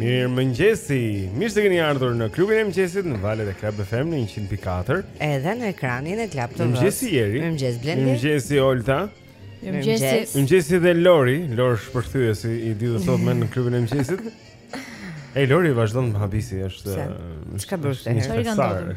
Mirë mëngjesi, mirë se keni ardhur në klubin e mëngjesit në valët e Club FM në 100.4 Edhe në ekranin e Club TV Mëngjesi Jeri, mëngjes Blendi Mëngjesi Olta Mëngjesi Mëngjesi dhe Lori, Lori shpërthyesi i ditës së sotme në klubin e mëngjesit Ej Lori vazhdon të më habisë, është Çka bërë? Çfarë kanë ndodhur?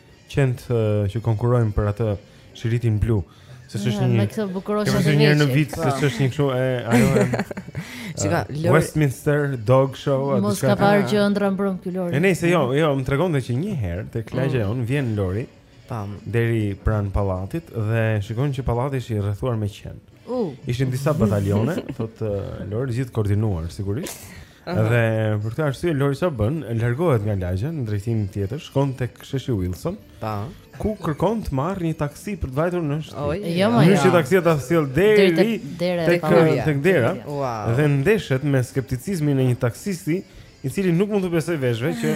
qentë që konkurrojnë për atë shiritin blu. Se është një Me këtë bukurosha Kemi të thënë një herë në veçit. vit se është një kështu e ajo e Shiko, e, Lori- Westminster Dog Show a Mos diçka ka tjetër. parë në ëndërr mbrëm ky Lori. E nejse jo, jo, më tregonte që një herë tek lagja e ku vjen Lori Pam. deri pranë pallatit dhe shikon që pallati është i rrethuar me qen. U. Ishin disa batalione, thotë eh, Lori, gjithë të koordinuar sigurisht. Aha. Dhe për këtë arsye Lori sa bën, largohet nga lagja në drejtimin tjetër, shkon tek sheshi Wilson. Pa. Ku kërkon të marrë një taksi për të vajtur në shtëpi. Oj. Jo, më jo. taksia ta sjellë deri tek dera. Tek dera. Wow. Dhe ndeshet me skepticizmin e një taksisti, i cili nuk mund të besojë veshëve që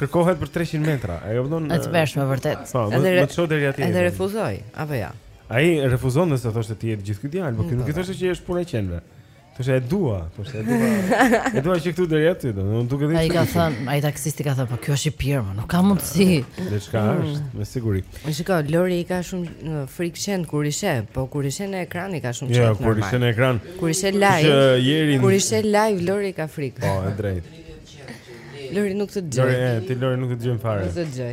kërkohet për 300 metra. E kupton? Është veshë me vërtet. Po, më ço deri atje. Edhe refuzoi, apo ja. Ai refuzon se thoshte ti je gjithë ky djalë, por ti nuk i thoshte që është puna e qenve. Thoshte e dua, thoshte e dua. E dua që këtu deri aty, do duket i. Ai ka thënë, ai taksisti ka thënë, po ky është i pirë, më nuk ka mundësi. Dhe çka mm. është, me siguri. Po shiko, Lori i ka shumë frikë qentë kur i sheh, po kur i sheh në ekran i ka shumë qejf. Jo, kur i sheh në ekran. Kur i sheh live. Kur i sheh live Lori ka frikë. Po, e drejtë. Lori nuk të dëgjoj. Lori, ti Lori nuk të dëgjojmë fare. Nuk të dëgjoj.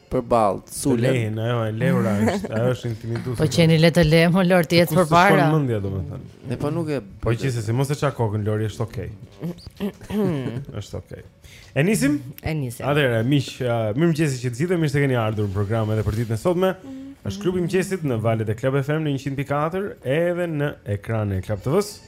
përballë Sulen. Lehin, ajo e lehura është, ajo është intimiduese. Po qeni le të lehë mo Lori të jetë përpara. Kush mendja domethënë? Ne po nuk e Po qëse si mos e çajë kokën Lori është okay. Është okay. E nisim? E nisim. Atëherë, miq, uh, mirëmëngjes që të gjithë, mirë se keni ardhur në program edhe për ditën e sotme. Është klubi i mëngjesit në valët e Club FM në 104 edhe në ekranin e Club TV-së.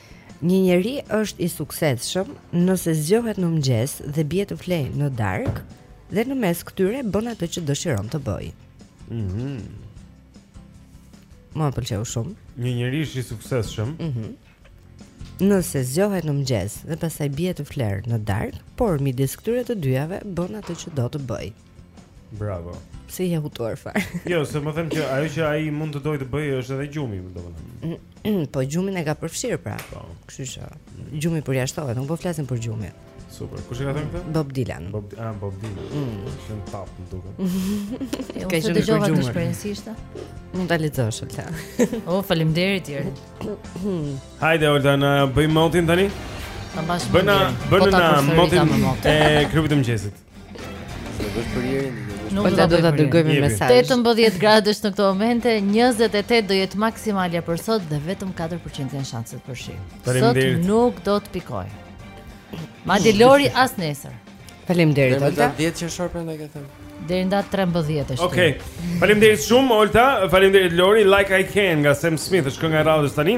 Një njeri është i suksesshëm nëse zgjohet në mëngjes dhe bie të flejë në darkë dhe në mes këtyre bën atë që dëshiron të bëjë. Mhm. Mm Më pëlqeu shumë. Një njeri është i suksesshëm. Mhm. Mm nëse zgjohet në mëngjes dhe pastaj bie të flerë në darkë, por midis këtyre të dyjave bën atë që do të bëjë. Bravo. Pse i hutuar fare? jo, se më them që ajo që ai mund të dojë të bëjë është edhe gjumi, domethënë. po gjumin e ka përfshirë pra. Po. Kështu që gjumi përjashtohet, nuk po flasim për gjumin. Super. Kush e ka thënë këtë? Bob Dylan. Bob, ah, Bob Dylan. Mm. Shumë top më duket. Ka qenë të dëgjova të shpresishta. Mund ta lexosh atë. oh, faleminderit Jeri. Hajde Olta, na bëj motin tani. Bëna, bëna po na motin e klubit të mëngjesit. Nuk do të dërgojmë një mesazh. 18 gradë është në këtë moment, 28 do jetë maksimalja për sot dhe vetëm 4% janë shanset për shi. Sot nuk do të pikojë. Madje Lori as nesër. Faleminderit Olta. Deri në 10 qershor prandaj e them. Deri në datë 13 është. Okej. Okay. Faleminderit shumë Olta, faleminderit Lori, Like I Can nga Sam Smith, është kënga e radhës tani.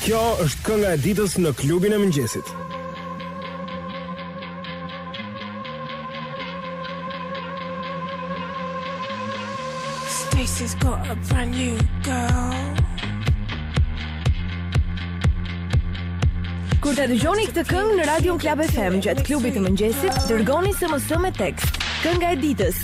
Kjo është kënga e ditës në klubin e mëngjesit. Stacy's got a brand new girl. Kur ta dëgjoni këtë këngë në Radio Club FM gjatë klubit të mëngjesit, dërgoni SMS me tekst. Kënga e ditës,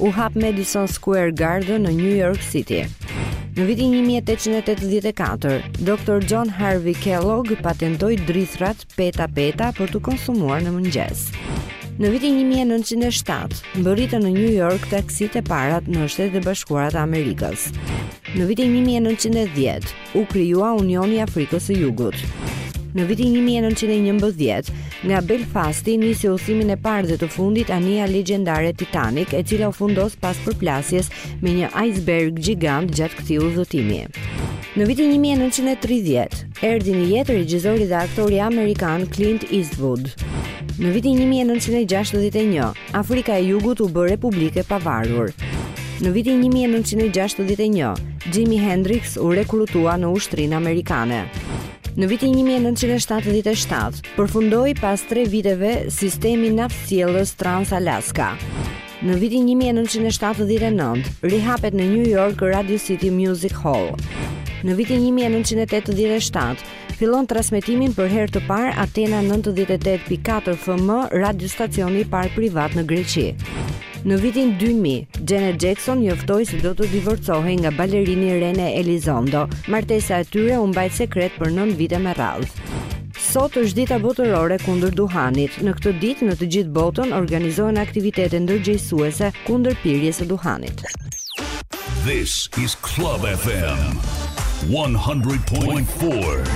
u hap Madison Square Garden në New York City. Në vitin 1884, Dr. John Harvey Kellogg patentoi drithërat peta-peta për t'u konsumuar në mëngjes. Në vitin 1907, mbërritën në New York taksitë e para në Shtetet e Bashkuara të Amerikës. Në vitin 1910, u krijua Unioni i Afrikës së Jugut. Në vitin 1911, nga Belfasti nisi udhëtimin e parë dhe të fundit anija legjendare Titanic, e cila u fundos pas përplasjes me një ajsberg gjigant gjatë këtij udhëtimi. Në vitin 1930, erdhi në jetë regjizori dhe aktori amerikan Clint Eastwood. Në vitin 1961, Afrika e Jugut u bë republikë e pavarur. Në vitin 1961, Jimi Hendrix u rekrutua në ushtrinë amerikane. Në vitin 1977, përfundoi pas 3 viteve sistemi naftësjellës Trans-Alaska. Në vitin 1979, rihapet në New York Radio City Music Hall. Në vitin 1987, Fillon transmetimin për herë të parë Athena 98.4 FM, radiostacioni i parë privat në Greqi. Në vitin 2000, Janet Jackson njoftoi se do të divorcohej nga balerini Rene Elizondo. Martesa e tyre u mbajt sekret për 9 vite me radhë. Sot është dita botërore kundër duhanit. Në këtë ditë në të gjithë botën organizohen aktivitete ndërgjegjësuese kundër pirjes së duhanit. This is Club FM 100.4.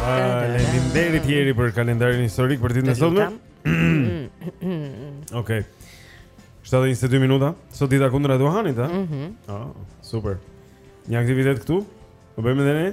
Faleminderit Jeri për kalendarin historik për ditën e sotme. Okej. 7:22 minuta. Sot dita kundra Duhanit, a? Mhm. Oh, super. Një aktivitet këtu? Po bëjmë edhe ne?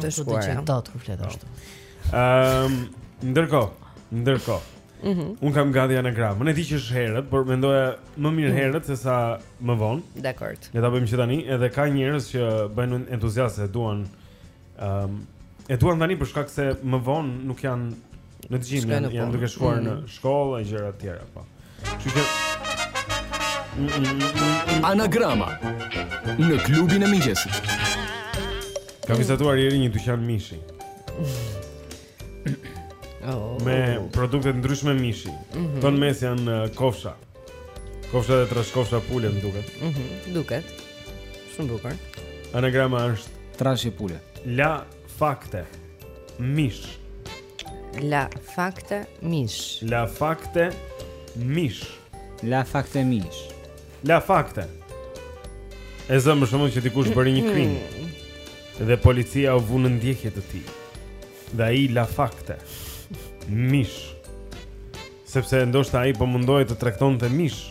Të shkuar. Nuk do të kur flet ashtu. Ehm, ndërkohë, ndërkohë. Mhm. Unë kam gati anagramën. Unë e di që është herët, por mendoja më mirë mhm. herët se sa më vonë. Dakor. Ne ta bëjmë që tani, edhe ka njerëz që bëhen entuziastë, duan ehm, um, e duan tani për shkak se më vonë nuk janë Në të gjimë janë, janë duke shkuar mm. në shkollë e gjëra tjera, po. Që që... Anagrama në klubin e mëngjesit. Ka vizatuar Jeri një dyqan mishi. Oh. Me produkte të ndryshme mishi. Mm -hmm. Këto në mes janë uh, kofsha. Kofsha dhe trashkofsha pule më duket. Mhm, duket. Shumë bukur. Anagrama është trashpule. La fakte mish. La fakte mish. La fakte mish. La fakte mish. La fakte. E zëmë për shembull që dikush bëri një hmm. krim Dhe policia u vu në ndjekje të tij Dhe ai la fakte Mish Sepse ndoshta ai po mundohej të tregtonte mish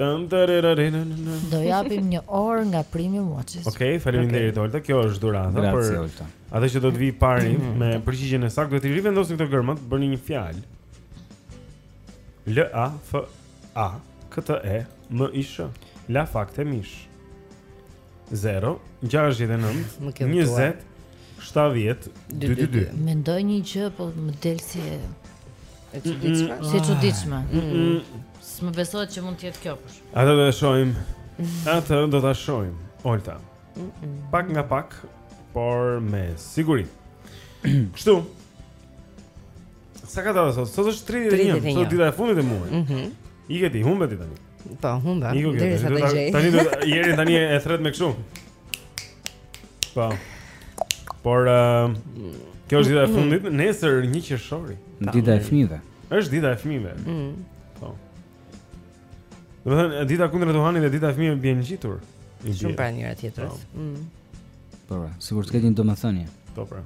Tani Do japim një orë nga Premium Watches. Okej, okay, faleminderit okay. Olta. Kjo është dhuratë për Grazie Olta. Atë që do të vijë i pari me përgjigjen e saktë, do t'i rivendosni këto gërmat, bëni një fjalë. L A F A K T E M I SH. La fakte mish. 0 69 20 70 222. Mendoj një gjë, po më del si e çuditshme. Si e çuditshme. S'më besohet që mund të jetë kjo kush. Atë do ta shohim. Atë do ta shohim. Olta. Pak nga pak, por me siguri. Kështu. Sa ka dalë sot? Sot është 31, sot dita e fundit e muajit. Mhm. Ike ti, humbe ti tani. Po, humba. Deri sa të gjej. Tani do Jeri tani e thret me kështu. Po. Por uh, kjo është dita e fundit, nesër 1 qershori. Dita e fëmijëve. Është dita e fëmijëve. Mm. Po. Domethënë dita kundër duhanit dhe dita e fëmijëve bien ngjitur. Shumë pranë njëra tjetrës. Po. Mm. Po, pra, sikur të ketë një domethënie. Po, pra.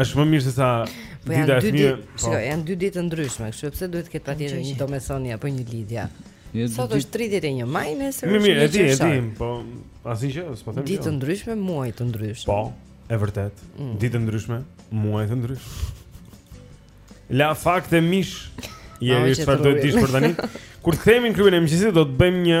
Është më mirë se sa po dita e fëmijëve. Po, shikoj, janë dy ditë të ndryshme, kështu pse duhet të ketë patjetër një domethënie apo një lidhje. Sot është 31 maj, nesër është 1 qershor. Mirë, e di, e di, po asnjë gjë, s'po them. Ditë të ndryshme, muaj të ndryshëm. Po, e vërtetë. Mm. Ditë të ndryshme, muaj të ndryshëm. La fakte mish. Jeri, çfarë do të dish për tani? Kur themi në klubin e mëngjesit do të bëjmë një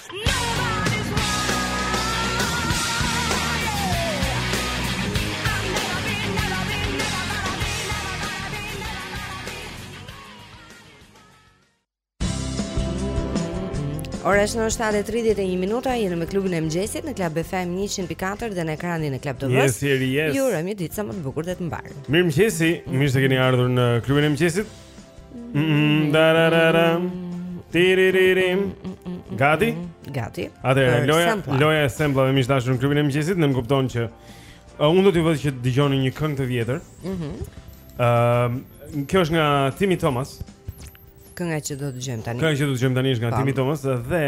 Ora është në 7:31 minuta, jemi me klubin e mëngjesit në Club FM 104 dhe në ekranin e Club TV. Yes, yes. Ju uroj një ditë sa më të bukur dhe të mbarë. Mirëmëngjesi, mirë se keni ardhur në klubin e mëngjesit. Mm, darararam. Tiriririm. Gati? Gati. Atëherë loja loja e semplave, miq të dashur në klubin e mëngjesit, nënkupton që uh, unë do t'ju vë që të dëgjoni një këngë të vjetër. Mhm. Ëm, uh, kjo është nga Timmy Thomas. Kënga që do të dëgjojmë tani. Kënga që do të dëgjojmë tani është nga Timmy Thomas dhe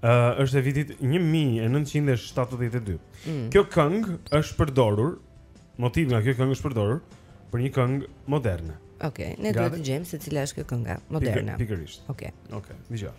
Uh, është e vitit 1972. Mm. Kjo këngë është përdorur, motivi nga kjo këngë është përdorur për një këngë moderne. Okej, okay, ne duhet të gjejmë se cila është kjo kënga moderne. Pikërisht. Okej. Okay. Okej, okay, dëgjoj.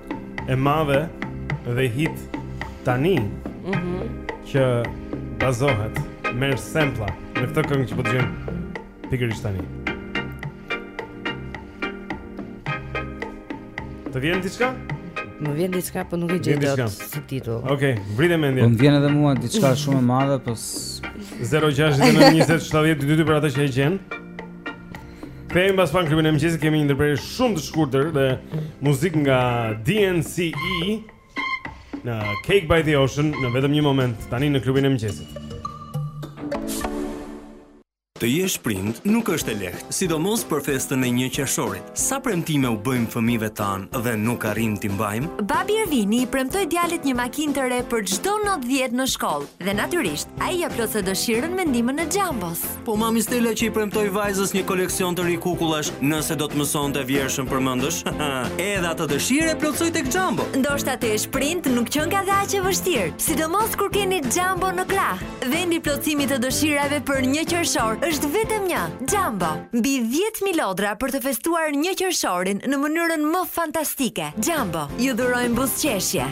e madhe dhe hit tani mm -hmm. që bazohet merr sempla në këtë këngë që po dëgjojmë pikërisht tani Të vjen diçka? Më vjen diçka, po nuk e gjej dot si titull. Okej, okay, vrite mendjen. Më vjen edhe mua diçka shumë e madhe, po 069 20 70 22 për atë që e gjen. Kthehemi pas pak në klubin e mëngjesit kemi një ndërprerje shumë të shkurtër dhe muzikë nga DNCE me Cake by the Ocean në vetëm një moment tani në klubin e mëngjesit. Të jesh prind nuk është e lehtë, sidomos për festën e 1 qershorit. Sa premtime u bëjmë fëmijëve tanë dhe nuk arrijmë t'i mbajmë? Babi Ervini i premtoi djalit një makinë të re për çdo notë 10 në shkollë dhe natyrisht ai ia plotësoi dëshirën me ndihmën e Jumbos. Po mami Stela që i premtoi vajzës një koleksion të ri kukullash, nëse do të mësonte vjershën përmendësh, edhe atë dëshirë e plotësoi tek Jumbo. Ndoshta të jesh prind nuk qenka dhe aq vështirë, sidomos kur keni Jumbo në krah. Vendi i plotësimit të dëshirave për një qershor është vetëm një, Jumbo. Mbi 10.000 lodra për të festuar një qershorin në mënyrën më fantastike. Jumbo, ju dhurojmë buzëqeshje.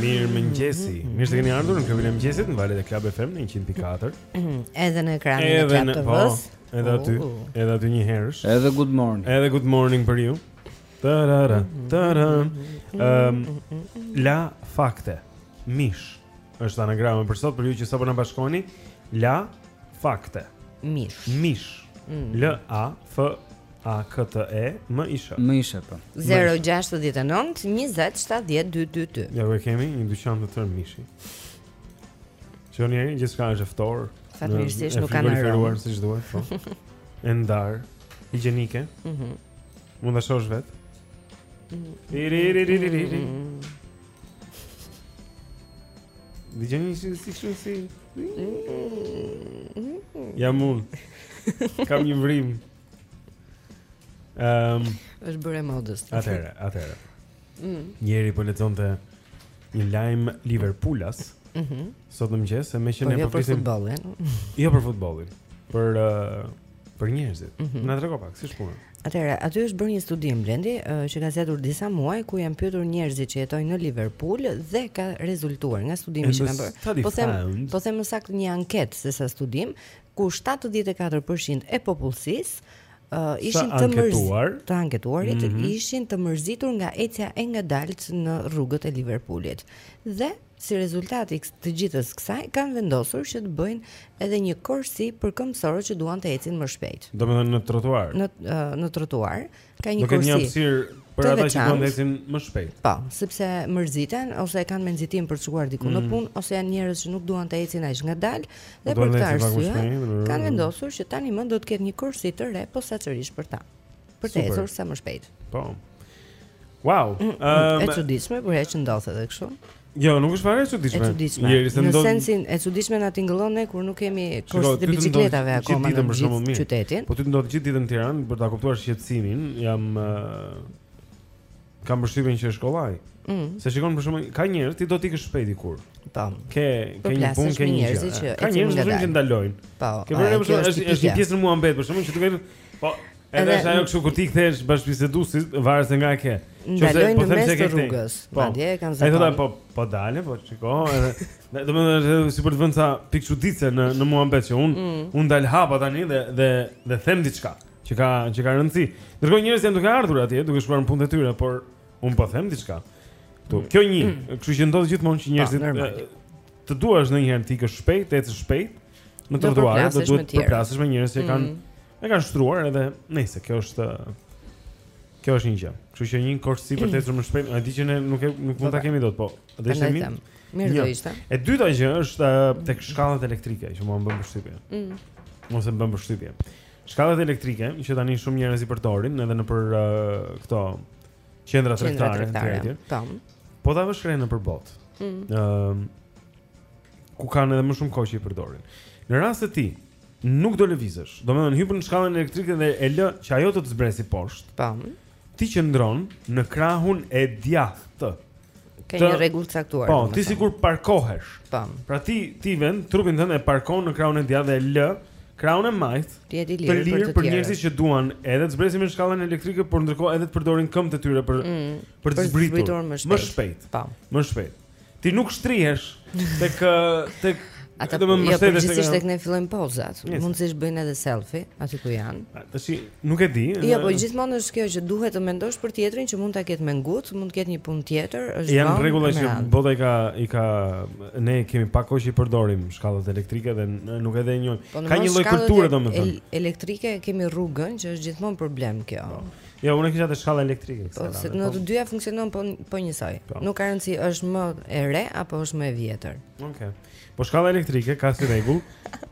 Mirëmëngjesi mhm. Mirë se keni ardhur në klubin e mëngjesit Në valët e Club FM në 100.4 Edhe në ekranin e Club TV-së, po Edhe aty oh. Edhe aty njëherësh Edhe good morning Edhe good morning për ju Tarara Tarara um, La fakte Mish është anagrama për sot Për ju që sapo na bashkoheni La fakte Mish Mish mm. L-A-F A K T E M I S H. M I S H po. 069 20 70 222. Ja ku kemi një dyqan të tërë mishi. Çonieri gjithçka është e ftohtë. Fatmirësisht nuk kanë rënë siç duhet, po. E ndar, higjienike. Mhm. Mm Mund ta shohësh vetë. Tiririririri. Dijeni si si si si. Ja mund. Kam një vrimë. Ehm, um, është bërë modës. Atëherë, atëherë. Mm. Njeri po lexonte një lajm Liverpoolas. Mhm. Mm Sot në mëngjes, se më që po, ne jo po flisim për futbollin. Jo për futbollin, për uh, për njerëzit. Mm -hmm. Na trego pak si shpunë. Atëherë, aty është bërë një studim Blendi uh, që ka zgjatur disa muaj ku janë pyetur njerëzit që jetojnë në Liverpool dhe ka rezultuar nga studimi që kanë bërë. Po them, po them më saktë një anketë se sa studim, ku shtatëdhjetë e katër për qind e popullsisë ishin të mërzitur, të anketuarit mm -hmm. ishin të mërzitur nga ecja e ngadaltë në rrugët e Liverpoolit. Dhe si rezultat i të gjithës kësaj kanë vendosur që të bëjnë edhe një korsi për këmbësorë që duan të ecin më shpejt. Domethënë në trotuar. Në në trotuar Ka një korsi. Do kenë një hapësirë për ata që duan të ecin më shpejt. Po, sepse mërziten ose e kanë me nxitim për të shkuar diku mm. në punë ose janë njerëz që nuk duan të ecin aq ngadalë dhe për këtë arsye mm. kanë vendosur që tani më do të ketë një korsi të re posaçërisht për ta. Për të ecur sa më shpejt. Po. Wow. Ëm, mm, um, e çuditshme, por ja që ndodh edhe kështu. Jo, nuk është fare e çuditshme. E çuditshme. Jeri se ndodh. Në sensin e çuditshme na tingëllon ne kur nuk kemi korsi të biçikletave akoma në gjithë qytetin. Po ti ndodh gjithë ditën në Tiranë për ta kuptuar shqetësimin, jam kam përshtypjen që është kollaj. Mm. Se shikon për shembull ka njerëz ti do të ikësh shpejt diku. Po. Ke ke një punë ke një njerëz që ka njerëz që ndalojnë. Po. Ke vënë re për shembull është është një pjesë në muhabet për shembull që duhet Po, edhe është ajo kështu kur ti kthehesh bashkëbiseduesit, varet se nga e ke. Ndalojnë po në mes të rrugës. Po. Madje e kanë zakonuar. Ai thotë po po dalë, po shiko, edhe domethënë është edhe si për të vënë ca pikëçuditëse në në muhabet që un mm. un dal hapa tani dhe dhe dhe them diçka që ka që ka rëndësi. Ndërkohë njerëzit janë duke ardhur atje, duke shkuar në punën e tyre, por un po them diçka. Tu, mm. kjo një, mm. kështu që ndodh gjithmonë që njerëzit të duash ndonjëherë të ikësh shpejt, ecësh shpejt. në trotuar do duhet të përplasesh me njerëz që mm. kanë e kanë shtruar edhe nejse kjo është kjo është një gjë. Kështu që një korsi për të ecur më shpejt, a di që ne nuk e nuk mund ta kemi dot, po. Dhe është mirë. Mirë do ishte. E dyta gjë është tek shkallët elektrike që mua më bën përshtypje. Mm. Mos e bën përshtypje. Shkallët elektrike që tani shumë njerëz i përdorin edhe nëpër këto qendra tregtare e tjera. Po ta vësh re nëpër botë. Ëm mm. ku kanë edhe më shumë kohë që i përdorin. Në rast se ti nuk do lëvizësh, domethënë hyn në shkallën elektrike dhe e lë që ajo të të zbresi poshtë. Tam. Ti qëndron në krahun e djathtë. Ka një rregull të caktuar. Po, ti sikur parkohesh. Tam. Pra ti ti vend trupin tënd e parkon në krahun e djathtë dhe e lë krahun e majtë. Ti je i lirë për të tjerë. Të lirë për njerëzit që duan edhe të zbresin me shkallën elektrike, por ndërkohë edhe të përdorin këmbët e tyre për mm, për të zbritur më shpejt. Më shpejt. Tam. Më shpejt. Ti nuk shtrihesh tek tek Ata po jo, mbështetesh se gjithsesi tek ne fillojnë pozat. Mund të bëjnë edhe selfie aty ku janë. Tash nuk e di. Jo, po gjithmonë është kjo që duhet të mendosh për tjetrin që mund ta ketë me ngut, mund të ketë një punë tjetër, është Janë rregulla që bota i ka i ka ne kemi pak kohë që i përdorim shkallët elektrike dhe nuk e dimë. Po, ka një lloj kulture domethënë. Elektrike kemi rrugën që është gjithmonë problem kjo. Po. Jo, unë kisha te shkalla elektrike kësaj. Po, se në të dyja funksionon po po njësoj. Po. Nuk ka rëndësi, është më e re apo është më e vjetër. Okej. Okay. Po shkalla elektrike ka si rregull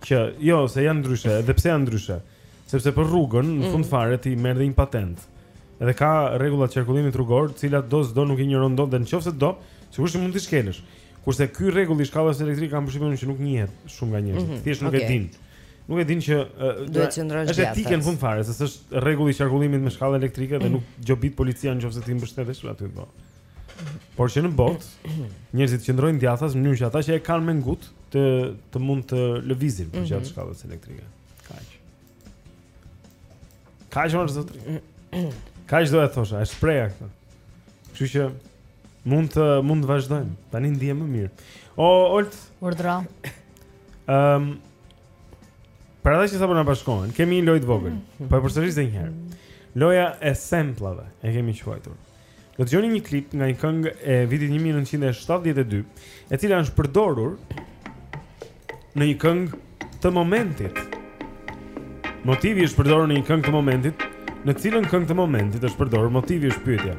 që jo, se janë ndryshe, edhe pse janë ndryshe. Sepse për rrugën në fund mm. fare ti merr dhe një patentë. Edhe ka rregulla të qarkullimit rrugor, të cilat do s'do nuk i injoron dot dhe në qoftë se do, sigurisht mund t'i shkelësh. Kurse ky rregull i shkallës elektrike kam përshtypjen që nuk njihet shumë nga njerëzit. Mm -hmm. Thjesht nuk okay. e din. Nuk e din që duhet të qëndrosh djathtas. Është etikë në fund fare, se s'është rregulli i qarkullimit me shkallë elektrike dhe mm -hmm. nuk gjobit policia në qoftë se ti mbështetesh aty po. Por që në botë njerëzit qëndrojnë djathtas në mënyrë që ata që e kanë me ngut të të mund të lëvizin përgjatë mm -hmm. shkallës elektrike. Kaq mërë zëtë Kaq do e thosha, e shpreha këtë Kështu që mund të, mund të vazhdojmë Tani ndihem më mirë O, Olt Urdhëro um, ehm, Për ata që sapo na bashkohen Kemi një lojë të vogël Po e përsëris dhe njëherë Loja e semplave E kemi quajtur Do dëgjoni një klip nga një këngë e vitit 1972, e cila është përdorur në një këngë të momentit. Motivi është përdorur në një këngë të momentit, në cilën këngë të momentit është përdorur motivi është pyetja.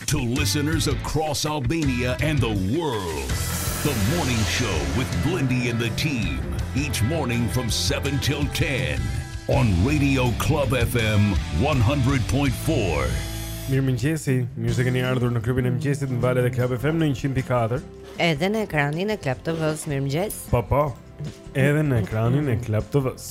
To listeners across Albania and the world, the morning show with Blendi and the team, each morning from 7 till 10, on Radio Club FM 100.4. Mirë mëngjesi, mirë se keni ardhur në klubin e mëngjesit në valët e Club FM në 100.4. Edhe në ekranin e Club TV-s, mirë mëngjes. Po po. Edhe në ekranin e Club TV-s.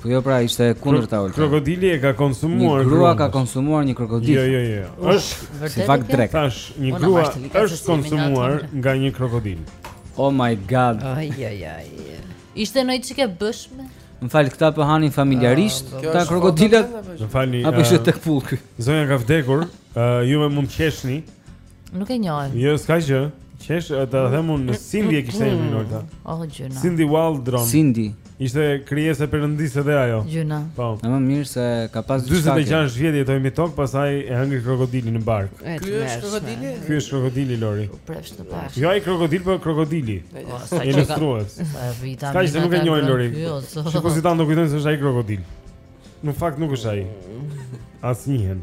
Po jo pra ishte e kundërta Olta. Krokodili e ka konsumuar. Një grua ka konsumuar një krokodil. Jo, jo, jo. jo. Është vërtet fakt drek. Tash një po, grua është konsumuar nga një krokodil. Oh my god. Ai ai ai. Ishte ndonjë çikë e bëshme? Më fal, këta po hanin familjarisht, ah, këta krokodilat. Më falni. Apo ishte eh, tek pullk. Zonja ka vdekur. Eh, ju më mund të qeshni. Nuk e njohim. Jo, s'ka gjë. Prit, ta them unë, Cindy e kishte emrin mm. Olta. Oh, gjynah. Cindy Waldron. Cindy. Ishte krijesë e perëndisë edhe ajo. Gjynah. Po. Është më mirë se ka pas diçka. 46 vjet jetoi me tok, pastaj e hëngri krokodili në bark. Ky është krokodili? Ky është krokodili Lori. U prefsh në bark. Jo ai krokodil, po krokodili. Po, sa që ka. Po, vita. Ka ishte nuk e njohin Lori. Sipozitan do kujtojnë se është ai krokodil. Në fakt nuk është ai. Asnjëherë.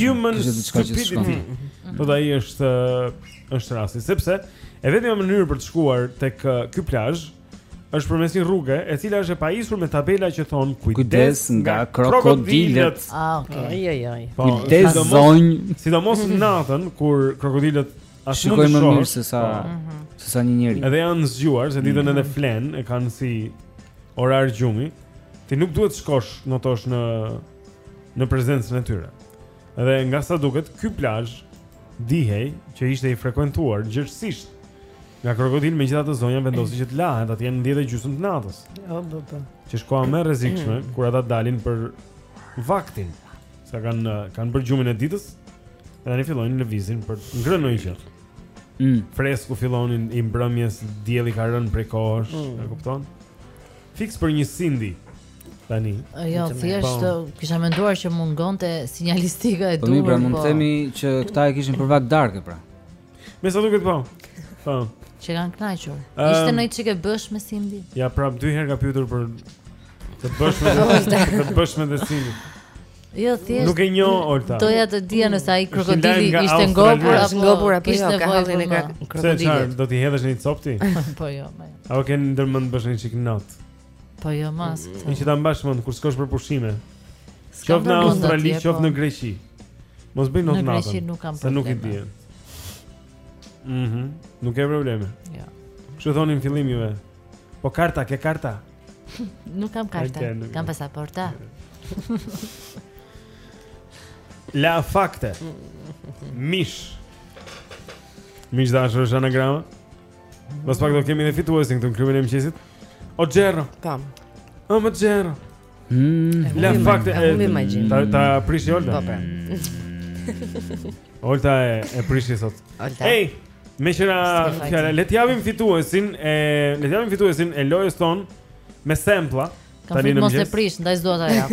Human stupidity. Po ai është është rasti, sepse e vetmja mënyrë për të shkuar tek ky plazh është përmes një rruge e cila është e pajisur me tabela që thon kujdes nga krokodilët. Ah, okay. Ai ai ai. Po, kujdes zonj, sidomos mhm. natën kur krokodilët as nuk shohin më mirë se sa po. mhm. se sa një njeri. Edhe janë zgjuar se ditën mhm. edhe flen e kanë si orar gjumi. Ti nuk duhet të shkosh notosh në në prezencën e tyre. Dhe nga sa duket, ky plazh dihej që ishte i frekuentuar gjerësisht nga krokodil, megjithatë zonja vendosi që të lahet atje në 10 gjysmë të natës. Jo, do të. Që është koha më e rrezikshme mm. kur ata dalin për vaktin. Sa kanë kanë bërë gjumin e ditës dhe tani fillojnë lëvizin për ngrënë ndonjë gjë. Mm. Fresku fillon i mbrëmjes, dielli ka rënë prej kohësh, mm. e kupton? Fiks për një Cindy. Tani. Jo, thjesht po. kisha menduar që mungonte sinjalistika e duhur. Po, pra, mund të po. themi që këta e kishin për vakt darkë pra. Me sa duket po. Po. Që kanë kënaqur. Ehm, Ishte ndonjë çikë e bëshme Sindi? Ja, prapë, dy herë ka pyetur për të bëshme, të bëshme Sindi. Jo, thjesht. Nuk e njeh Olta. Doja të dija nëse ai krokodili ishte ngopur apo ngopur apo jo, ka hallin e krokodilit. Se çfarë do t'i hedhësh një copë ti? Po jo, më. Jo. A ke ndërmend të bësh një çik not? Po jo mas. Ti që ta mbash mend kur shkosh për pushime. Qoftë në Australi, qoftë po. në Greqi. Mos bëj not natën. Në Greqi nuk kam probleme. Nuk i di. Mhm. Mm nuk ka probleme. Jo. Kështu thoni në fillim juve? Po karta, ke karta? nuk kam karta. Okay, nuk kam pasaportë. La fakte. Miq. Miq të dashur është anagrama. Pas pak do kemi dhe fituesin këtu në klubin e mëngjesit. O Gjerro Tam O më Gjerro hmm. La fakte e humbi magjinë Ta, ta prishi Olta Po pra hmm. Olta e, e prishi sot Olta Ej Meqë ra fjala le t'ia vëmë fituesin e, le t'ia vëmë fituesin e lojës tonë Me sampla Kam frikë mos e prish Ndaj s'do ta jap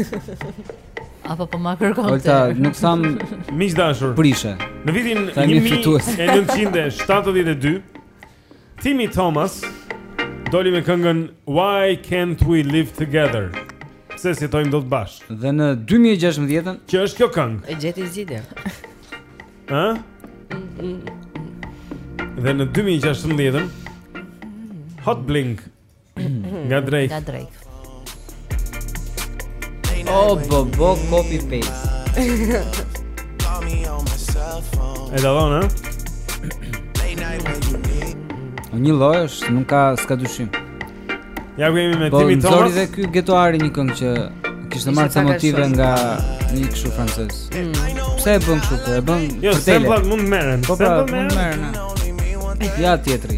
Apo po ma kërkon ti Olta nuk tham Miq të dashur Prishe Në vitin 1972 Timmy Thomas doli me këngën Why Can't We Live Together? Pse s'jetojmë dot bashkë? Dhe në 2016-ën, që është kjo këngë? E gjeti zgjidhje. Ë? Dhe në 2016-ën Hot Blink Nga Drake. Nga Drake. Oh, bo, bo, copy paste. E da dhona, eh? Njëlloj është, nuk ka s'ka dyshim. Ja ku jemi me po, Timi Thomas. Po nxori dhe ky Getoari një këngë që kishte marrë ca motive nga një kështu francez. Mm. Pse e bën kështu? E bën Jo, samplat mund të merren. Po pra, mund të merren. Ja tjetri.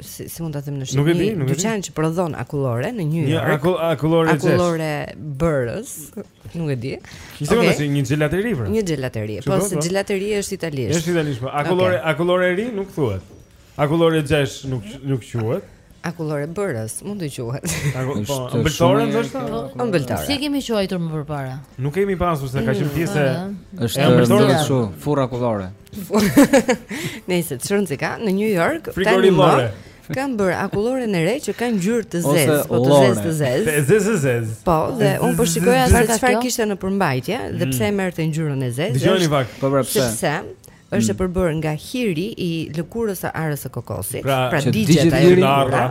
si, si mund ta them në shqip. Nuk e di, nuk e di. Dyqan që prodhon akullore në New York. Një akull, akullore xhesh. Akullore bërës, nuk e di. Ishte okay. si një xhelateri pra. Një xhelateri. Po se xhelateri është italisht. Është italisht, po. Akullore, okay. akulloreri nuk thuhet. Akullorexhesh nuk nuk quhet. Akullore bërës, mund të quhet. Po, po, ëmbëltore ndoshta? Po, ëmbëltore. Si kemi quajtur më përpara? Nuk kemi pasur se ka qenë mm, pjesë e ëmbëltores ashtu, furra akullore. Nëse çrënci ka në New York, tani më kanë bërë akulloren e re që kanë ngjyrë të zezë, po të zezë të zezë. Të zezë zezë. Po, dhe un po shikoja se çfarë kishte në përmbajtje dhe mm. pse e merrte ngjyrën e zezë. Dëgjoni pak, po pra pse? Sepse është e mm. përbërë nga hiri i lëkurës së arrës së kokosit, pra, pra digjet ajo.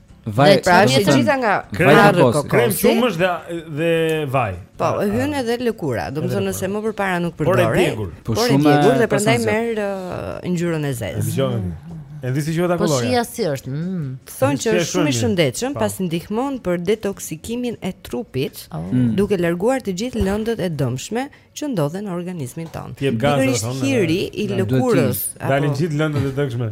Vaj, pra është e gjitha nga krem kokosi. Krem qumësht dhe dhe vaj. Po, e hyn edhe lëkura. Domethënë se më përpara nuk përdorej. Por e djegur. Po shumë e djegur dhe prandaj merr ngjyrën e zezë. Dëgjojmë. Mm. Edhe si quhet ajo? Po shija si është. Mm. Thonë që është shumë i shëndetshëm, pasi ndihmon për detoksikimin e trupit, oh. mm. duke larguar të gjithë lëndët e dëmshme që ndodhen në organizmin tonë. Pikërisht hiri i lëkurës. Dalin gjithë lëndët e dëmshme.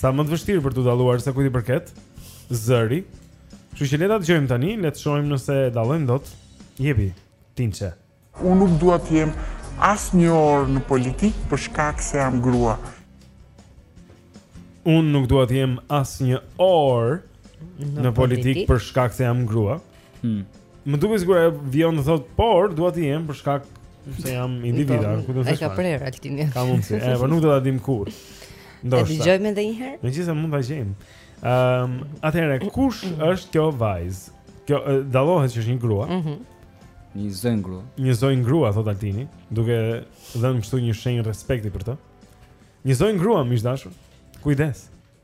Ca më të vështirë për t'u dalluar se kujt i përket zëri. Kështu që le ta dëgjojmë tani, le të shohim nëse e dallojmë dot. Jepi Tinçe. Unë nuk dua të jem asnjë orë në politikë për shkak se jam grua. Unë nuk dua të jem asnjë orë në, në politikë për shkak se jam grua. Hmm. Më duket sikur e vijon dhe thotë, por dua të jem për shkak se jam individ, a ku do të thosh. E ka prerë Altini. Ka mundësi, e po nuk do ta dimë kurrë. Ndoshta. E dëgjojmë edhe një herë. Megjithëse mund ta gjejmë. Ëm, ehm, um, atëherë kush është kjo vajzë? Kjo dallohet që është një grua. Mhm. Mm një zonjë grua. Një zonjë grua thotë Altini, duke dhënë kështu një shenjë respekti për të. Një zonjë grua më i dashur. Kujdes.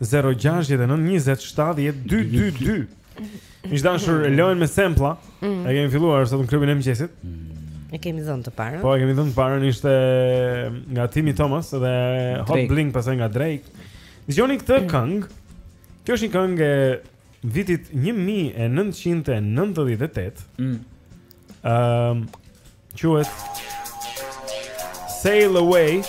069 20 70 222. Miq të dashur, lojën me sempla. Mm. E kemi filluar sot në klubin e mëngjesit. E kemi dhënë të parën. Po e kemi dhënë të parën ishte nga Timmy Thomas dhe Hotline Bling pastaj nga Drake. Dëgjoni këtë mm. këngë. Kjo është një këngë e vitit 1998. Mm. Ëm um, Quhet Sail Away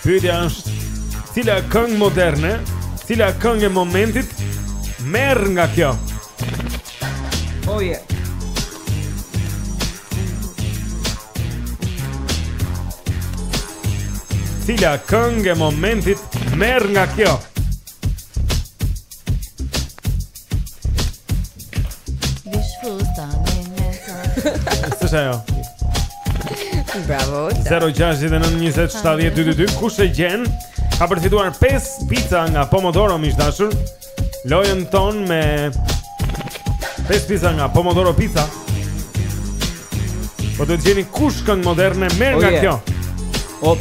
Pyetja është Cila këngë moderne Cila këngë e momentit Merr nga kjo Oh yeah Cila këngë e momentit Merr nga kjo Së shë ajo Bravo 0-6-9-20-70-222 Kush e gjen Ka përfituar 5 pizza nga Pomodoro Miq të dashur Lojën tonë me 5 pizza nga Pomodoro Pizza Po të gjeni kush këngë moderne Merr nga oh, yeah. kjo Op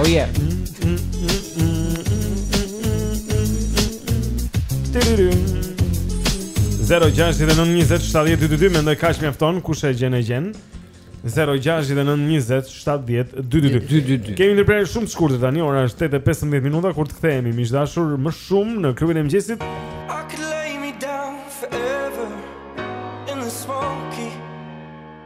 Oh yeah. Tiririm. 0692070222 mendoj kaq mjafton kush e gjen e gjen 0692070222 Kemi ndërprerje shumë të shkurtër tani ora është 8:15 minuta kur të kthehemi miq të dashur më shumë në klubin e mëngjesit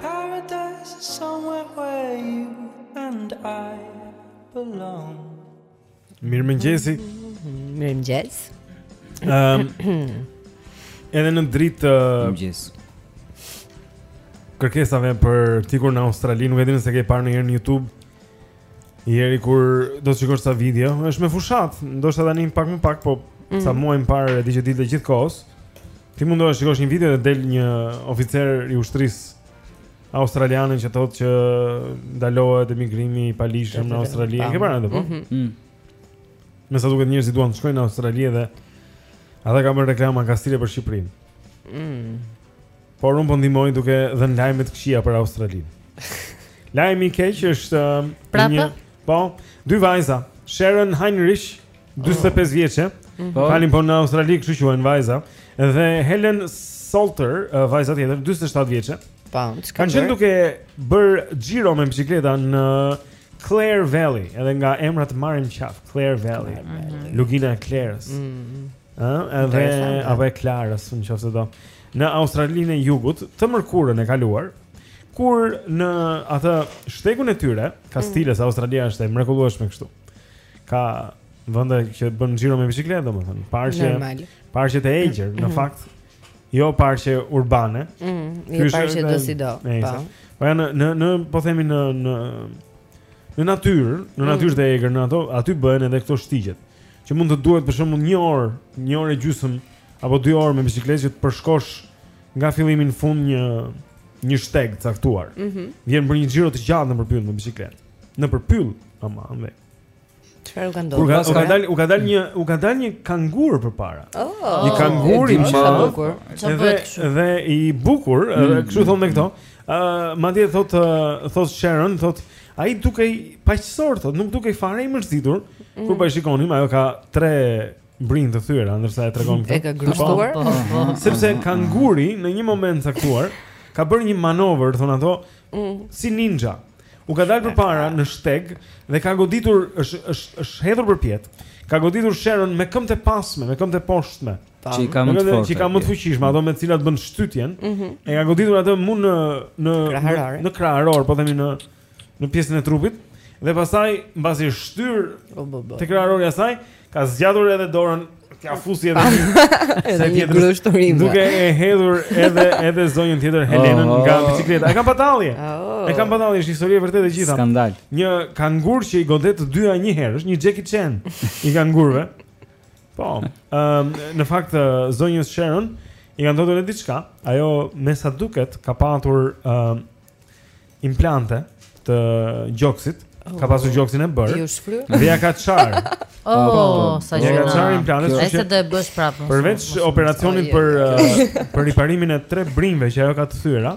Paradise is somewhere where you and I belong. Mirëmëngjesi Mirëmëngjesi um, Endrit uh, Mirëmëngjesi Kërkesave për të ikur në Australi Nuk e di nëse ke parë ndonjëherë në Youtube Njeri kur do të shikosh ca video, është me fushatë, ndoshta tani pak më pak, po mm -hmm. ca muaj më parë e di që dilte gjithë kohës. Ti mund të shikosh një video dhe del një oficer i ushtrisë australiane që thotë që ndalohet emigrimi i paligjshëm në Australi. E ke parë atë po? Mm -hmm. mm. Me sa duket njerëzit duan të shkojnë në Australi dhe ata kanë bërë reklama kastile për Shqipërinë. Mm. Por unë po ndihmoj duke dhënë lajme të këqija për Australinë. Lajmi i keq është um, prapë një po, dy vajza, Sharon Heinrich, 45 vjeçe, mm. po. falni po në Australi, kështu quhen vajza, dhe Helen Salter, uh, vajza tjetër, 47 vjeçe. Po, çka? Kanë qenë duke bërë xhiro me biçikleta në Clare Valley, edhe nga emrat të marrin në qafë, Clare Valley. Mm -hmm. Lugina e Clare-s. Mm -hmm. Ëh, edhe apo e Klarës, në qoftë se do. Në Australinë e Jugut, të mërkurën e kaluar, kur në atë shtegun e tyre, Kastiles, mm. Australia është e mrekullueshme kështu. Ka vende që bën xhiro me biçikletë, domethënë, parqe, parqe të egër, në mm. fakt, jo parqe urbane. Ëh, mm, jo parqe do si do. Po. Po janë në në po themi në në në natyrë, në natyrë të egër, në ato aty bëhen edhe këto shtigjet. që mund të duhet për shembull 1 orë, 1 orë e gjysmë apo 2 orë me biçikletë që të përshkosh nga fillimi në fund një një shteg të caktuar. Mm -hmm. Vjen për një xhiro të gjatë nëpër pyll me biçikletë. Nëpër pyll, ama, me. Çfarë u ka ndodhur? U ka dalë, u ka dalë një, u ka dalë një kangur përpara. Oh, një kangur i madh. Dhe dhe i bukur, mm -hmm. kështu thonë këto. Mm -hmm Ë, madje thotë thotë Sharon, thotë ai dukej paqësor, thotë nuk dukej fare i mërzitur. Mm. Kur po e shikonim, ajo ka tre brinjë të thyera, ndërsa e tregon këtë. E ka grushtuar. Po, po, po. Sepse kanguri në një moment caktuar, ka bërë një manovër, thonë ato, mm. si ninja. U ka dalë përpara në shteg dhe ka goditur është është është hedhur përpjetë. Ka goditur Sharon me këmbët e pasme, me këmbët e poshtme. që i ka më të fortë. Që i ka më të fuqishme, ato me të cilat bën shtytjen. Mm -hmm. E ka goditur atë mu në në kraharor, në kraharor, po themi në në pjesën e trupit dhe pastaj mbasi është shtyr te kraharori i saj, ka zgjatur edhe dorën t'ia fusi edhe edhe një grusht turinjve. Duke e hedhur edhe edhe zonjën tjetër Helenën oh, nga biçikleta. E kam pa tallje. Oh. E kam pa tallje, është histori e vërtetë e gjitha. Skandal. Një kangur që i godet të dyja një herë, është një Jackie Chan i kangurve. Po. Ëm në fakt zonjës Sharon i ka ndodhur edhe diçka. Ajo me sa duket ka patur ëm implante të gjoksit, ka oh. pasur gjoksin e bërë. Dhe ia ka çarë. Oh, po, po, po. sa gjynah. Ia ka çarë implantet, kështu që do e bësh prapë. Përveç operacionit për për riparimin e tre brinjve që ajo ka të thyera,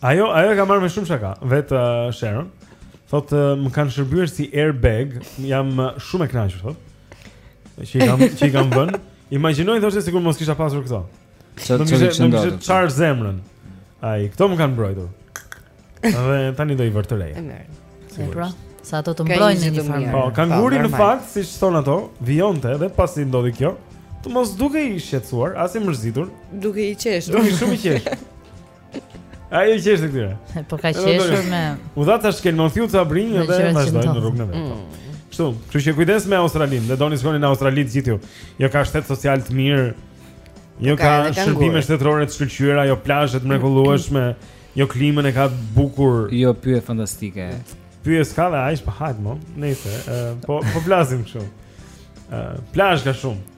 Ajo, ajo e ka marrë me shumë shaka, vetë uh, Sharon. Thotë, uh, më kanë shërbyer si airbag, jam uh, shumë e kënaqur, thotë. Që i kam, që i kam vënë. Imagjino thoshte sikur mos kisha pasur këto. Ça do kishte ndodhur. Do të çante zemrën. Ai, këto më kanë mbrojtur. Dhe tani do i vë përsëri. E mirë. E pra, sa ato të mbrojnë në një farë. Po, kanguri në fakt, siç thonë ato, vijonte edhe pasi ndodhi kjo, të mos dukej i shqetësuar, as i mërzitur, dukej i qeshur. Dukej shumë i qeshur. Ai qeshte me këto? Po ka qeshur me... U dha dy shkelma u theu ca brinjë dhe vazhdoi në rrugën e vet. Po. Mm. Kështu, kështu që kujdes me Australinë, që doni shkoni në Australi të gjithë ju. Jo ka shtet social të mirë, jo ka shërbime shtetërore të shkëlqyera, jo plazhe të mrekullueshme, jo klimën e ka të bukur, jo pyje fantastike. Pyje s'ka dhe aq po hajt mo, nëse po po plazhin kështu. Ë, plazh ka shumë.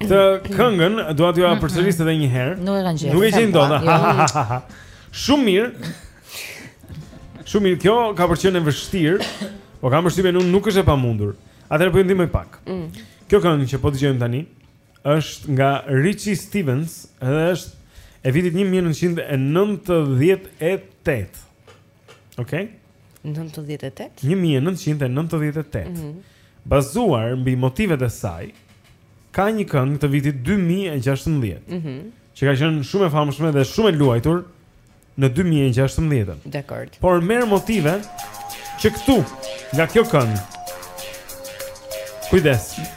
Këtë këngën dua t'jua mm-hmm. përsëris edhe një herë. Nuk e kanë gjetur. Nuk e gjejnë dot. Jo. Shumë mirë. Shumë mirë. Kjo ka për qenë e vështirë. Po kam përshtypjen unë nuk është e pamundur. Atëherë po ju ndihmoj pak. Mm. Kjo këngë që po dëgjojmë tani është nga Richie Stevens, dhe është e vitit 1998. Okej. Okay? 98. 1998. Mm -hmm. Bazuar mbi motivet e saj, ka një këngë të vitit 2016. Mhm. Mm që ka qenë shumë e famshme dhe shumë e luajtur në 2016. Dakord. Por merr motive që këtu nga kjo këngë. Kujdes.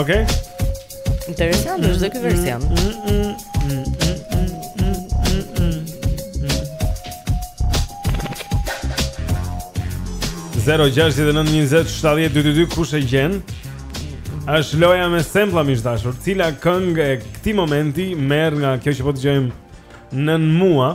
Okej. Interesant është dhe ky version. Zero gjashtë dhe nëndë njëzet shtatë zero dy dy dy kush e gjen është loja me sample miq të dashur Cila këngë e këtij momenti merr nga kjo që po dëgjojmë nën mua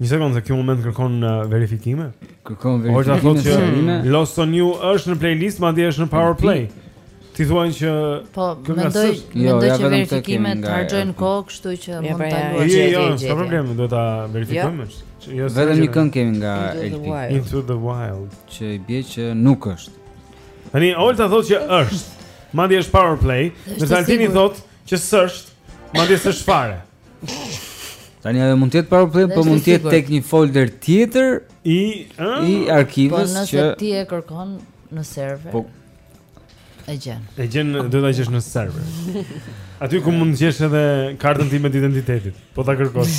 Një sekundë, se ky moment kërkon uh, verifikime. Kërkon verifikime. Olta thotë që Lost on You është në playlist, madje është në Power Play. Ti thua që Po, mendoj, jo, mendoj që verifikimet harxojnë kohë, kështu që mund pra, ta luajë. Jo, jo, s'ka problem, do ta verifikojmë. Jo. jo, vetëm një këngë kemi nga LP. Into the Wild. Që i bie që nuk është. Tani Olta thotë që është. Madje është Power Play, ndërsa Altini thotë që s'është, madje s'është fare. Tani edhe mund të jetë Power Play, po mund të jetë tek një folder tjetër i i arkivës po, që ti e kërkon në server. Po e gjen. E gjen do ta gjesh në server. Aty ku mund të gjesh edhe kartën time të identitetit, po ta kërkosh.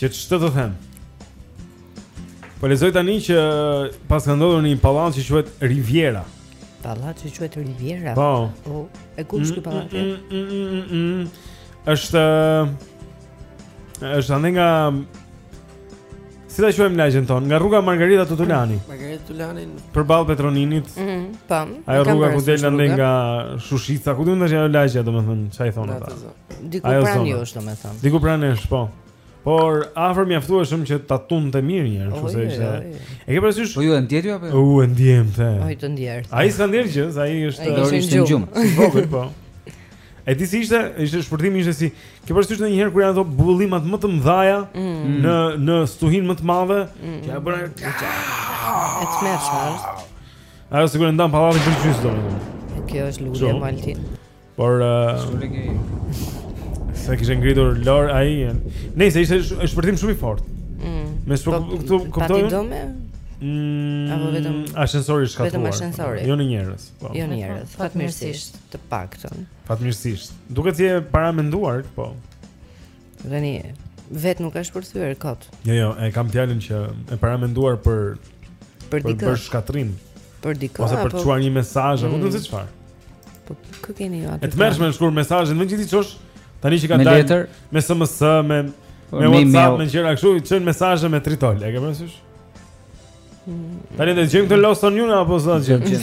Që ç'do të them? Po lexoj tani që paska ndodhur në një pallat që quhet Riviera. Pallat që quhet Riviera. Po. Po, e ku është ky pallat? Mm, mm, mm, është është andej nga Si ta quajmë lagjen tonë, nga rruga Margarita Tutulani. Margarita Tutulani përballë Petroninit. Mhm, po. Ajo rruga ku del andej nga Shushica, ku di unë ajo lagja, domethënë, ça i thonë ata. Diku pranë jush, domethënë. Diku pranë nesh, po. Por afër mjaftueshëm që ta tundte mirë një herë, kështu se ishte. E ke parasysh? Po ju e ndjeti apo? Jo? Uh, e ndjemë the. Ai të ndjerë. Ai s'ka ndjerë gjë, ai është ai është në gjumë. I vogël po. E di si ishte, ishte shpërthim ishte si Ke parasysh ndonjëherë kur janë ato bubullimat më të mëdhaja mm. Në, në stuhinë më të madhe mm. Që ia bën E të mërë shë Ajo sikur ndan pallatin përgjysmë do Kjo është lulli e malti Por sa kishte ngritur Lor ai. Nëse ishte është shpërthim shumë i fortë. Mm. Me spo po, këtu kuptoj. Pati dëme? Mm. Apo vetëm ascensori shkatuar. Vetëm ascensori. Jo në njerëz. Po. Jo në njerëz, fatmirësisht, të paktën. Fatmirësisht. Duket si e paramenduar, po. Tani vet nuk ka shpërthyer kot. Jo, jo, e kam fjalën që e paramenduar për për dikë. Për shkatërrim. Për dikë. Ose për të çuar një mesazh, apo nuk e di mm. çfarë. Po kë keni ju atë? E tmerrshme shkruaj mesazhin, me gjithë çosh. Tani që ka dalë me SMS, me po, me WhatsApp, me gjëra kështu, çon mesazhe me tritol, e ke parasysh? Mm. Tani do të gjejmë këtë Lost on You apo s'e gjejmë?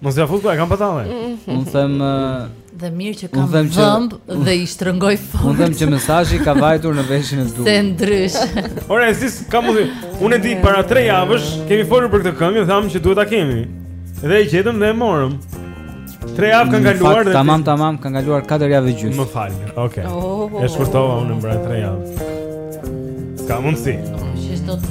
Mos ja fut kot, kam patalle. Unë them dhe mirë që kam dhëmbë dhe i shtrëngoj fort. Unë them që mesazhi ka vajtur në veshin e duhur. Se ndryshe. Ore, si ka mundësi? Unë e di para 3 javësh kemi folur për këtë këngë, thamë që duhet ta kemi. Dhe e gjetëm dhe e morëm. 3 javë kanë kaluar dhe tamam tamam kanë kaluar 4 javë e gjysmë. Më fal. Okej. Oh. E shkurtova unë mbrapa 3 javë. Ka mundësi. Shestot.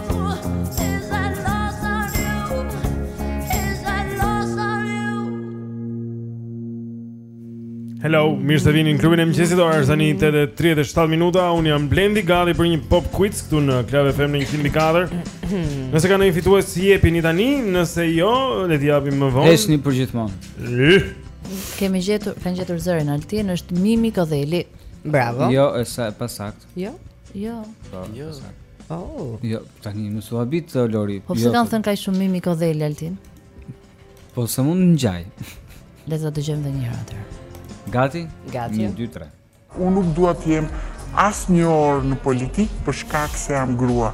Hello, mirë se vini në klubin e mëngjesit. Ora është tani 8:37 minuta. Unë jam Blendi Gati për një pop quiz këtu në Club FM në 104. Nëse ka një fitues, jepini tani? Nëse jo, le ta japim më vonë. Heshtni për gjithmonë. Kemi gjetur, kanë gjetur zërin Altin, është Mimi Kodheli. Bravo. Jo, është e pasaktë. Jo. Jo. Po. Jo. Oh. Jo, tani më thua bip eh, Lori. Po pse jo, kanë thënë kaq shumë Mimi Kodheli, Altin? Po se mund të ngjajë. Le ta dëgjojmë edhe një herë atë. Gati? Gati. 1 2 3. Unë nuk dua të jem asnjë orë në politikë për shkak se jam grua.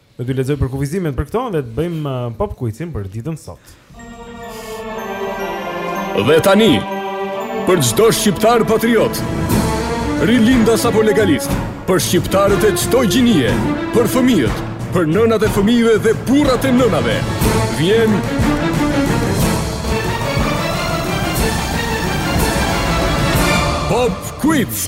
Do t'ju lexoj përkufizimet për këto dhe të bëjmë uh, pop quizin për ditën sot. Dhe tani, për çdo shqiptar patriot, rilindas apo legalist, për shqiptarët e çdo gjinie, për fëmijët, për nënat e fëmijëve dhe burrat e nënave, vjen Pop Quiz.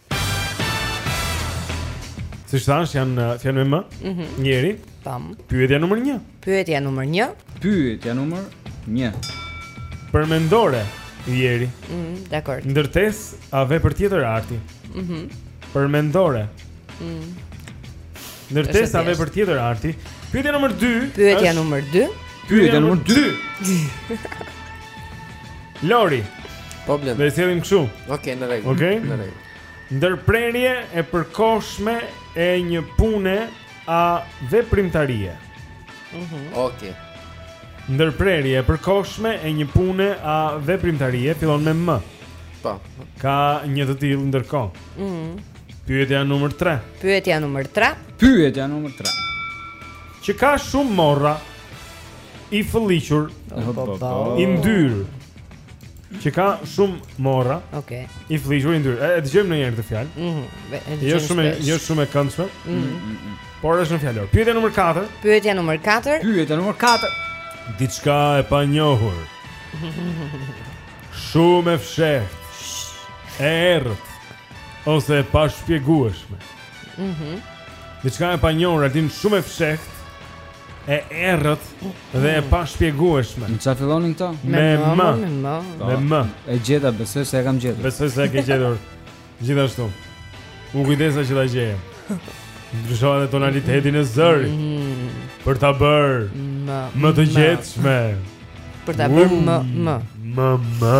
Siç thashë janë fjalë me më? Mhm. Mm Jeri. Tam. Pyetja numër 1. Pyetja numër 1. Pyetja numër 1. Përmendore, Jeri. Mhm, mm dakord. Ndërtesë a vepër tjetër arti? Mhm. Mm përmendore. Mhm. Mm Ndërtesë a vepër tjetër arti. Pyetja nr. 2. Pyetja nr. 2. Pyetja nr. 2. Lori. Problem. Ne sjellim këtu. Okej, në rregull. Okej. Në rregull. Ndërprerje e përkohshme e një pune a veprimtarie. Mhm. Okej. Ndërprerje e përkohshme e një pune a veprimtarie fillon me m. Po. Ka një të tillë ndërkohë. Mhm. Pyetja numër 3. Pyetja numër 3. Pyetja numër 3. Që ka shumë morra i fëlliqur, i ndyrë. Që ka shumë morra. Okej. Okay. I fëlliqur i ndyrë. E, e dëgjojmë ndonjëherë këtë fjalë. Mhm. Mm jo shumë, jo shumë e këndshme. Mhm. Mm mm -mm. Por është një fjalë. Pyetja numër 4. Pyetja numër 4. Pyetja numër 4. Diçka e panjohur. Shumë e fshehtë. E errët. ose e pashpjegueshme. Mhm. Mm Diçka e panjohur, Altin shumë e fshehtë e errët dhe e pashpjegueshme. Me çfarë fillonin këto? Me m, me m. Me m. E gjeta, besoj se e kam gjetur. Besoj se e ke gjetur. Gjithashtu. U kujdesa që ta gjeje. Ndryshova dhe tonalitetin e zërit mm. Për ta bërë Më Më të gjetshme Për ta bërë më Më Më Më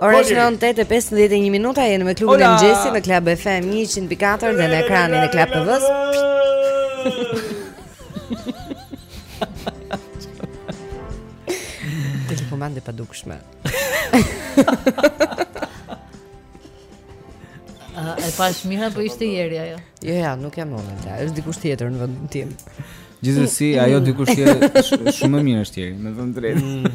Ora është 9:15 e një minuta jemi me klubin e mëngjesit në Club FM 104 dhe në ekranin e Club TV-s. Dhe te komanda e padukshme E pa shmiha po ishte Jeri ajo Jo, ja, nuk jam unë atë është dikush tjetër në vendin tim Gjithsesi, ajo dikush tjetër shumë më mirë është Jeri Në vendin tënd drejt mm.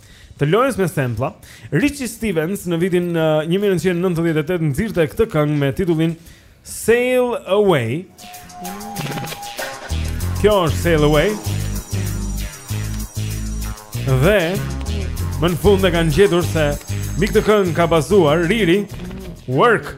të lojës me sempla, Richie Stevens në vitin uh, 1998 nxirrte këtë këngë me titullin Sail Away. Kjo është Sail Away. Dhe më në fund e kanë gjetur se mbi këtë këngë ka bazuar Riri Work.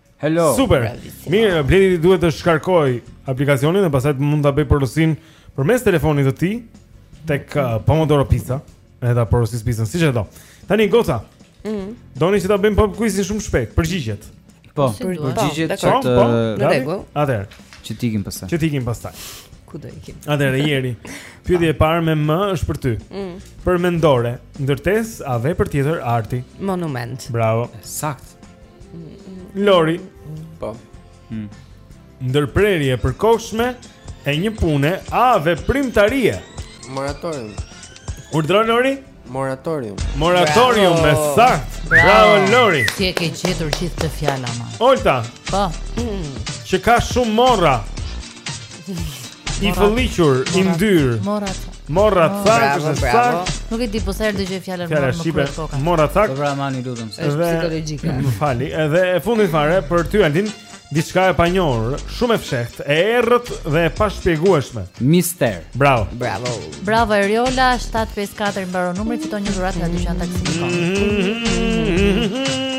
Hello. Super. Mirë, Bledi duhet të shkarkojë aplikacionin dhe pastaj mund ta bëjë porosinë përmes telefonit të tij tek uh, Pomodoro Pizza, edhe ta porosisë pizzën siç e do. Tani goca. Mhm. Mm Doni që ta bëjmë pop quizin shumë shpejt, përgjigjet. Po, përgjigjet po, çfarë? Po, në rregull. Atëherë, që t'ikim pastaj. Që t'ikim pastaj. Ku do ikim? Atëherë Jeri. Pyetja e parë me m është për ty. Mm. Përmendore, ndërtesë a vepër tjetër arti? Monument. Bravo. Saktë. Lori. Po. Hmm. Ndërprerje e përkohshme e një pune a veprimtarie. Moratorium. Urdhëron Lori? Moratorium. Moratorium me sa? Bravo Lori. Ti e ke gjetur gjithë fjalët ama. Olta. Po. Që ka shumë morra. I fëlliqur, i ndyrë Morracak Morracak, është sak Nuk e di po sa herë dëgjoj fjalët Fjalët shqipe, morracak Bravo, amani lutem se është psikologjike Më falni, edhe e fundit fare për ty Altin Diçka e panjohur, shumë e fshehtë, e errët dhe e pashpjegueshme. Mister. Bravo. Bravo. Bravo Eriola, 754 mbaron numri, fiton një dhuratë nga dyqan taksi. Mm -hmm.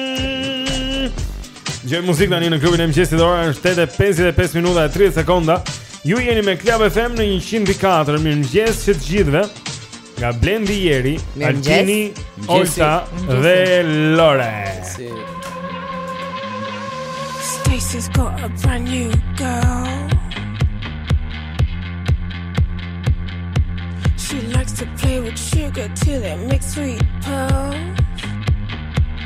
Dëgjojmë muzikë tani në klubin e mëngjesit ora është 8:55 minuta e 30 sekonda. Ju jeni me Club FM në 100.4. Mirëmëngjes të gjithëve. Nga Blendi Jeri, Altini, Olta dhe Lori. Stacy's got a brand new girl. She likes to play with sugar till it makes sweet pearls.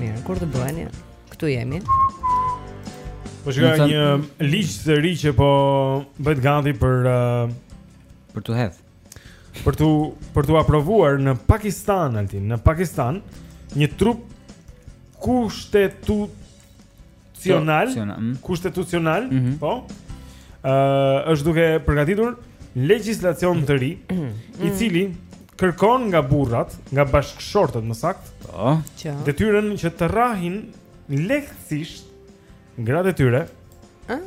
Mirë, kur të bëheni? Këtu jemi. Po shikoj një ligj të ri që po bëhet gati për uh, për t'u hedh. Për t'u për t'u aprovuar në Pakistan Altin, në Pakistan një trup kushtetu Cional, mm. kushtetucional, mm -hmm. po. Ë uh, është duke përgatitur legjislacion të ri, mm. i cili kërkon nga burrat, nga bashkëshortët më saktë, po, detyrën që të rrahin lehtësisht gratë e tyre. Ëh?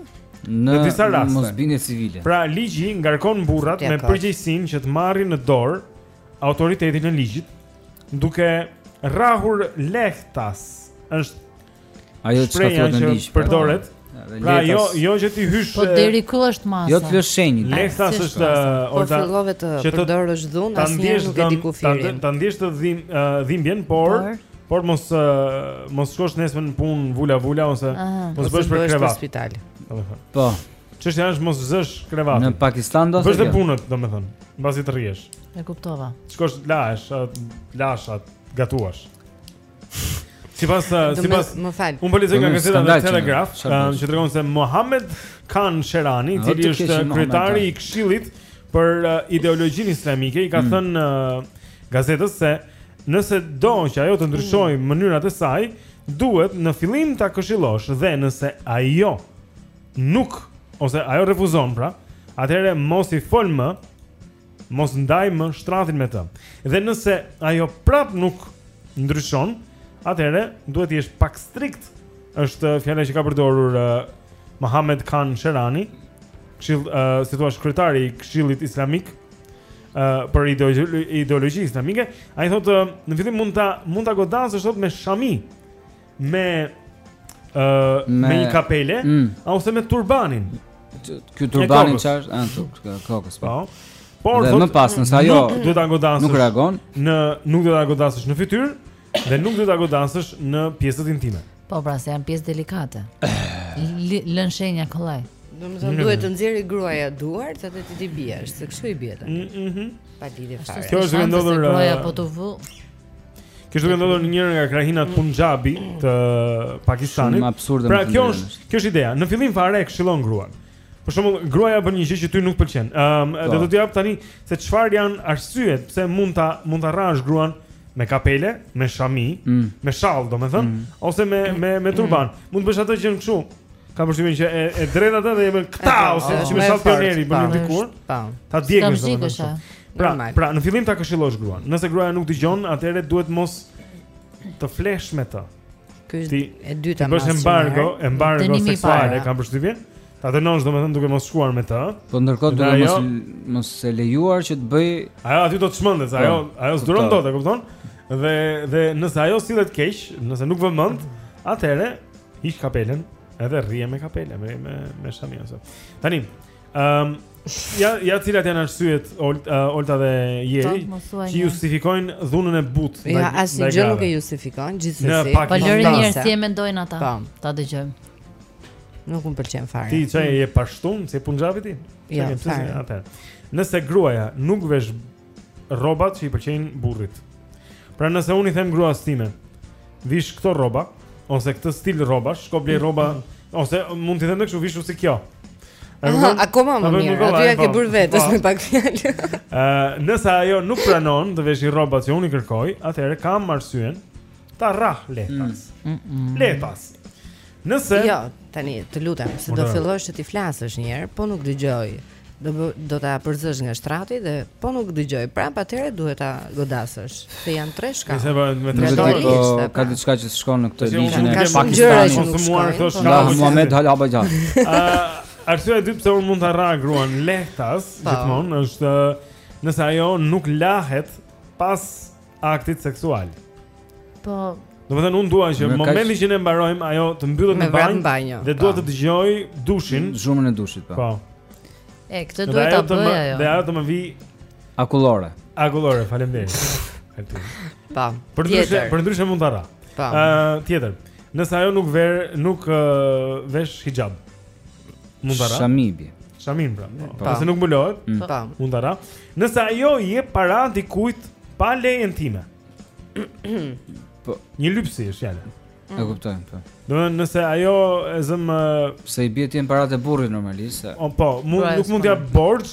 Në disa raste. Mosbindje civile. Pra ligji ngarkon burrat me përgjegjësinë që të marrin në dorë autoritetin e ligjit, duke rrahur lehtas. Është Ajo që thotë në ligj. Përdoret. Po. Pra jo, jo që t'i hysh. Po deri ku është masa? Jo të lësh shenjë. Lehtas është po Olta. Po fillove të përdorësh dhunë, asnjëherë nuk e di kufirin. Ta ndjesh të dhim dhimbjen, por por mos mos shkosh nesër në punë vula vula ose mos bësh për krevat. Në spital. Po. Çështja është mos zësh krevat. Në Pakistan do të thotë. Bësh punët, domethënë, mbasi të rrihesh. E kuptova. Shkosh lash, lashat, gatuash. Sipas eh, sipas më fal. Unë po lexoj nga gazeta The Telegraph, eh, që tregon se Mohamed Khan Sherani, i cili është eh, kryetari i Këshillit për ideologjinë islamike, i ka mm. thënë gazetës se nëse do që ajo të ndryshojë mm. mënyrat e saj, duhet në fillim ta këshillosh dhe nëse ajo nuk ose ajo refuzon pra, atëherë mos i fol më Mos ndaj më shtratin me të. Dhe nëse ajo prap nuk ndryshon, atëherë duhet të jesh pak strikt. Është fjala që ka përdorur uh, Mohammed Khan Sherani, këshill uh, si thua kryetari i Këshillit Islamik uh, për ideologji, ideologji islamike, ai thotë uh, në fillim mund ta mund ta godasësh thotë me shami. me ë uh, me... me një kapele, mm. ose me turbanin. Ky turbanin çfarë? Ah, i kokës. Po. Por dhe më pas nëse ajo duhet ta godasësh. Nuk reagon. Nuk duhet ta godasësh në fytyrë dhe nuk duhet ta godasësh në pjesët intime. Po pra, se janë pjesë delikate. Lën shenja kollaj. Domethënë duhet të nxjerrë gruaja duart që ti t'i biesh, se kështu i bie tani. Mhm. Pa lidhje fare. Kjo është vendosur. Gruaja po të vë. Kjo është duke ndodhur në njërën nga krahinat Punjabi të Pakistanit. Shumë absurde. Pra kjo është, kjo është ideja. Në fillim fare e këshillon gruan. Për shembull, gruaja bën një gjë që ty nuk pëlqen. Ëm, um, do të të jap tani se çfarë janë arsyet pse mund ta mund ta rrahësh gruan me kapele, me shami, mm. me shall, domethënë, mm. ose me me me turban. Mm. Mund të bësh atë gjën kështu. Kam përshtypjen që e, e dredh atë dhe e bën këta ose si, me shall pioneri bënim dikur. Ta djegësh domethënë. Pra, Normal. pra në fillim ta këshillosh gruan. Nëse gruaja nuk dëgjon, atëherë duhet mos të flesh me të. Ky është e dyta më. Bësh embargo, embargo seksuale, kam përshtypjen. Ta dënosh domethënë duke mos shkuar me të. Po ndërkohë duhet mos mos e lejuar që të bëj. Ajo aty do të çmendet, po, ajo ajo s'duron dot, e kupton? Dhe dhe nëse ajo sillet keq, nëse nuk vë mend, atëherë Hiq kapelen, edhe rrihe me kapelen, me me me shami ose. Tani, ëm um, ja ja cilat janë arsyet Olt, uh, Olta dhe Jeri që justifikojnë dhunën e butë. Ja asnjë gjë nuk e justifikon gjithsesi. Po lëre një si e mendojnë ata. Po, ta dëgjojmë. Nuk më pëlqen fare. Ti çaj je pashtun, si punxhabi ti? Ja, fare. Atë. Nëse gruaja nuk vesh rrobat që i pëlqejnë burrit. Pra nëse unë i them gruas time, vish këto rroba ose këtë stil rrobash, shko blej rroba ose mund t'i them kështu vishu si kjo. Aha, akoma më mirë. Aty ia ke po. bërë vetes po. me pak fjalë. Ë, nëse ajo nuk pranon të vesh rrobat që unë i kërkoj, atëherë kam arsyen ta rrah lehtas. Mm, mm, mm. Lehtas. Nëse Jo, tani të lutem, se do fillosh të ti flasësh një herë, po nuk dëgjoi. do bë, do ta përzësh nga shtrati dhe po nuk dëgjoi prap atëherë duhet ta godasësh se janë tre shkallë se vërtet me tre shkallë po, po, ka diçka që s'shkon në këtë ligjin e Pakistanit konsumuar këto shkallë Muhamet Hal Abajan arsyeja e dytë pse unë mund ta rrah gruan lehtas po. gjithmonë është nëse ajo nuk lahet pas aktit seksual. Po. Domethënë unë dua që në momentin që ne mbarojmë ajo të mbyllet në banjë, banjë dhe dua po. të dëgjoj dushin, zhurmën e dushit po. Po. E këtë duhet ta bëjë ajo. Dhe ajo të më vijë akullore. Akullore, faleminderit. Atë. Po. Përndryshe, përndryshe mund ta rrah. Po. Ë, tjetër. Nëse ajo nuk ver, nuk vesh hixhab. Mund ta rrah. Shaminë. Shaminë pra. Po. Pasi pra. nuk mbulohet. Mm. Po. Tam. Mund ta rrah. Nëse ajo i jep para dikujt pa lejen time. Po, një lypsi është fjala. E mm. kuptoj, po. Domethënë nëse ajo e zëmë se i bie ti në paratë e burrit normalisht. O po, mund pra, nuk mund t'ia borxh,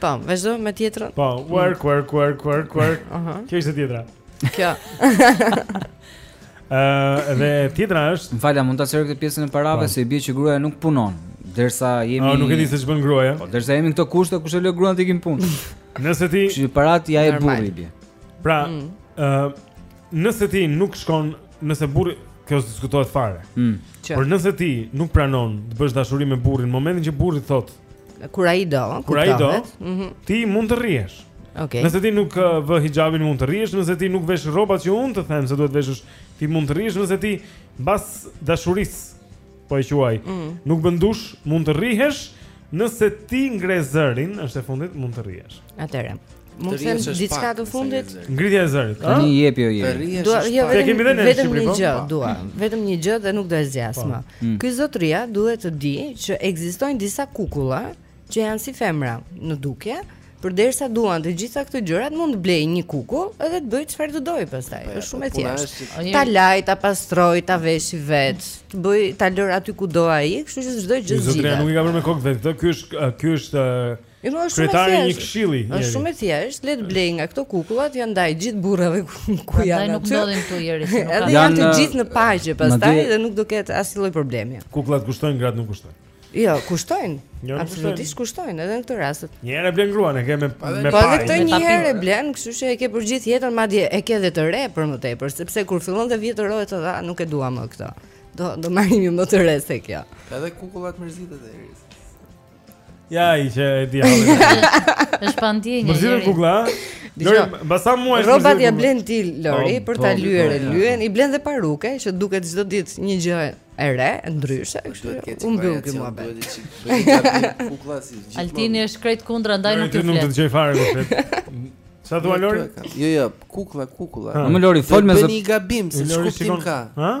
Po, vazhdo me tjetrën. Po, work, mm. work, work, work, work. Aha. Kjo ishte tjetra. Kjo. Ëh, uh, dhe tjetra është. Më fal, a mund ta sqaroj këtë pjesën e parave po. se i bie që gruaja nuk punon. Derisa jemi Ah, nuk e di se ç'bën gruaja. Po, derisa jemi këto kushte, kush e lë gruan të ikin punë? Nëse ti Që paratë janë të burrit bie. Pra, mm. ëh, mm. uh, nëse ti nuk shkon, nëse burri kjo diskutohet fare. Mm. Por nëse ti nuk pranon të bësh dashuri me burrin, në momentin që burri thotë Kur ai do, kur ai do, mhm. ti mund të rrihesh. Okej. Nëse ti nuk uh, vë hixhabin mund të rrihesh, nëse ti nuk vesh rrobat që unë të them se duhet veshësh, ti mund të rrihesh, nëse ti mbas dashurisë po e quaj, mhm. nuk bën dush, mund të rrihesh, nëse ti ngre zërin, është e fundit, mund të rrihesh. Atëherë. Mund të them diçka të fundit. Ngritja e zërit. Tani jepi o Jeri. Dua jo vetëm vetëm një po? gjë po. dua. Vetëm një gjë dhe nuk do e zgjas po. më. Mm. Ky zotëria duhet të dijë që ekzistojnë disa kukulla që janë si femra në dukje. Përderisa duan të gjitha këto gjërat mund të blejë një kukull edhe të bëjë çfarë të dojë pastaj. Është shumë e thjeshtë. Ta lajë, ta pastrojë, ta veshë vetë, të bëjë ta lërë aty ku do ai, kështu që çdo gjë zgjidhet. Zotëria nuk i ka bërë me kokë të vet. Ky është ky është Jo, më është shumë e thjeshtë. Kryetar i një këshilli. Është shumë e thjeshtë, le të blejë nga këto kukullat, ua ndajë gjithë burrave ku, ku janë. Ata nuk ndodhin këtu Jeri. Edhe janë të gjithë në paqe pastaj dhe nuk do ketë asnjë lloj problemi. Kukullat kushtojnë gratë nuk kushtojnë. Jo, kushtojnë. Jo, Absolutisht kushtojnë edhe në këtë rast. Një herë blen gruan, e ke me po, me pa. Po këtë një herë blen, kështu që e ke për gjithë jetën, madje e ke edhe të re për më tepër, sepse kur fillon të vjetërohet të dha, nuk e dua më këtë. Do do marrim një më të re se kjo. Edhe kukullat mërzitet e eris. Ja, i që e di halë është pa ndjenjë Më zgjidh kukulla, a? Lori, basa mua është Rrobat ia blen ti, Lori, po, për ta po, lyer e po, lyen I blen dhe paruke, që duket çdo ditë një gjë e re, e ndryshe Unë bëllë këtë mua bërë Altini është krejt kundra, ndaj nuk të fletë Nuk të gjej fare, nuk të fletë Sa thua Lori? Jo, jo, kukla, kukla. Më Lori, fol me zë. Bëni gabim, se ç'kuptim ka. Ëh?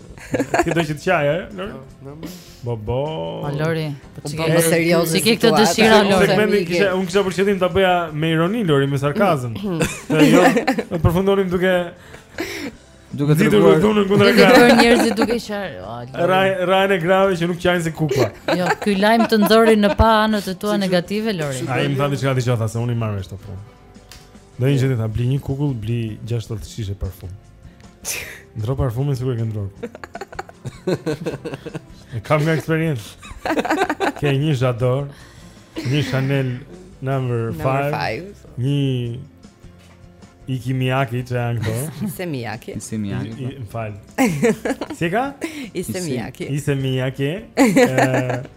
Ti do që të qajë, e? Bo, bo O, Lori Po qenke serioz Që ke këtë dëshirë, Lori Unë kisha për qëllim ta bëja me ironi, Lori, me sarkazëm Të jo, të përfundonim duke Duke të dëbuar Duke të dëbuar njerëzit duke qarë Fajin e grave që nuk qajnë si kukla Jo, ky lajm të nxori në pa anët e tua negative, Lori Ai më tha ti që ka ti që thasë, unë i marrë me këto fund Do një gjë ti mos bli një kukull, bli 60 shishe parfum. Ndro parfumin sikur e ke ndror. E kam një eksperiencë. Ke një J'adore, një Chanel number 5, një Iki Miyake që janë këto. Issey Miyake. Issey Miyake. Më fal. Si ka? Issey Miyake. Issey Miyake.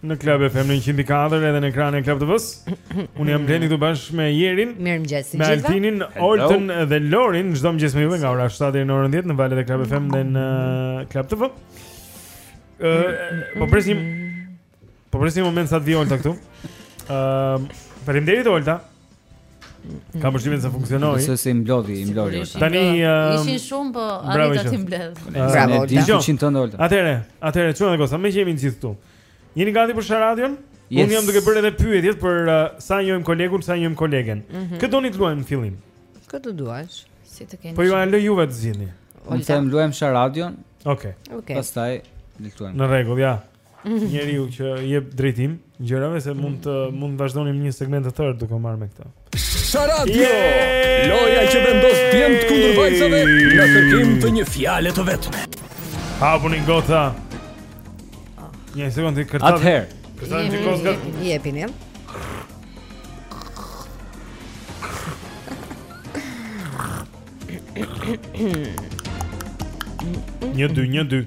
Në Club FM në 104 edhe në ekranin e Club TV-s. Unë jam Blendi këtu bashkë me Jerin. Mirëmëngjes gjithëve. Me Altinin, Oltën dhe Lorin çdo mëngjes me ju nga ora 7 deri në orën 10 në valët e Club FM dhe në Club TV. Ë, po presim. Po presim një moment sa të vijë Olta këtu. Ë, faleminderit Olta. Kam përshtypjen se funksionoi. Se se i mblodhi, i mblodhi. Tani uh, ishin shumë po arriti t'i mbledhë. Bravo. Ti je shumë tënd Olta. Atëre, atëre çuna goca, në jemi të gjithë këtu. Jeni gati për Sharadion? Yes. Unë jam duke bërë edhe pyetjet për uh, sa njohim kolegun, sa njohim kolegen. Mm -hmm. Kë doni të luajmë në fillim? Kë të duash? Si të keni? Po jua lë juve të zgjidhni. Unë them luajmë Sharadion. Okej. Okay. Okay. Pastaj luajmë. Në rregull, ja. njeriu që jep drejtim gjërave se mund të mund të vazhdonim një segment të tërë duke u marrë me këtë. Sharadio, loja që vendos djemtë kundër vajzave në kërkim të një fjale të vetme. Hapuni goca. Një sekondë te kartat. Atëherë, kartat te goca. Jepini. Një dy, një dy.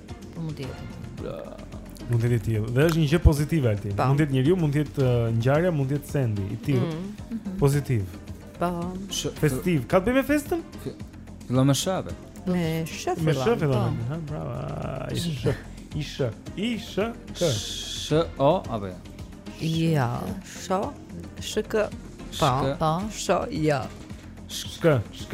Po mund të jetë. Pra, mund të jetë i tillë. Dhe është një gjë pozitive Altin. Po. Mund të jetë njeriu, mund të jetë uh, ngjarja, mund të jetë sendi i tillë. Mm -hmm. Pozitiv. Po. Festiv. Ka të bëjë me festën? Fillon me shave. Me shave. Me shave do. Po. Ha, bravo. Isha. Isha. Isha. Sh o a b. Ja. Sho. Shk. Po. Po. Sho. Ja. Shk. Shk.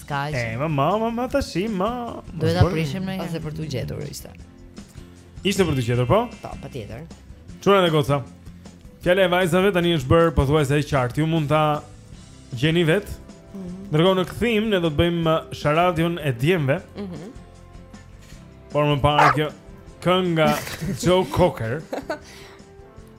S'ka gjë. E, më, më, më, më, tashi, më... Duhet ta prishim në një... për ta gjetur, ishte. Ishte për ta gjetur, po? Po, patjetër. Çuna dhe goca. Fjala e vajzave tani është bërë pothuajse e qartë. Ju mund ta gjeni vetë. Mm -hmm. Ndërkohë në kthim ne do të bëjmë uh, sharadion e djemve. Mhm. Mm Por më parë kjo kënga Joe Cocker.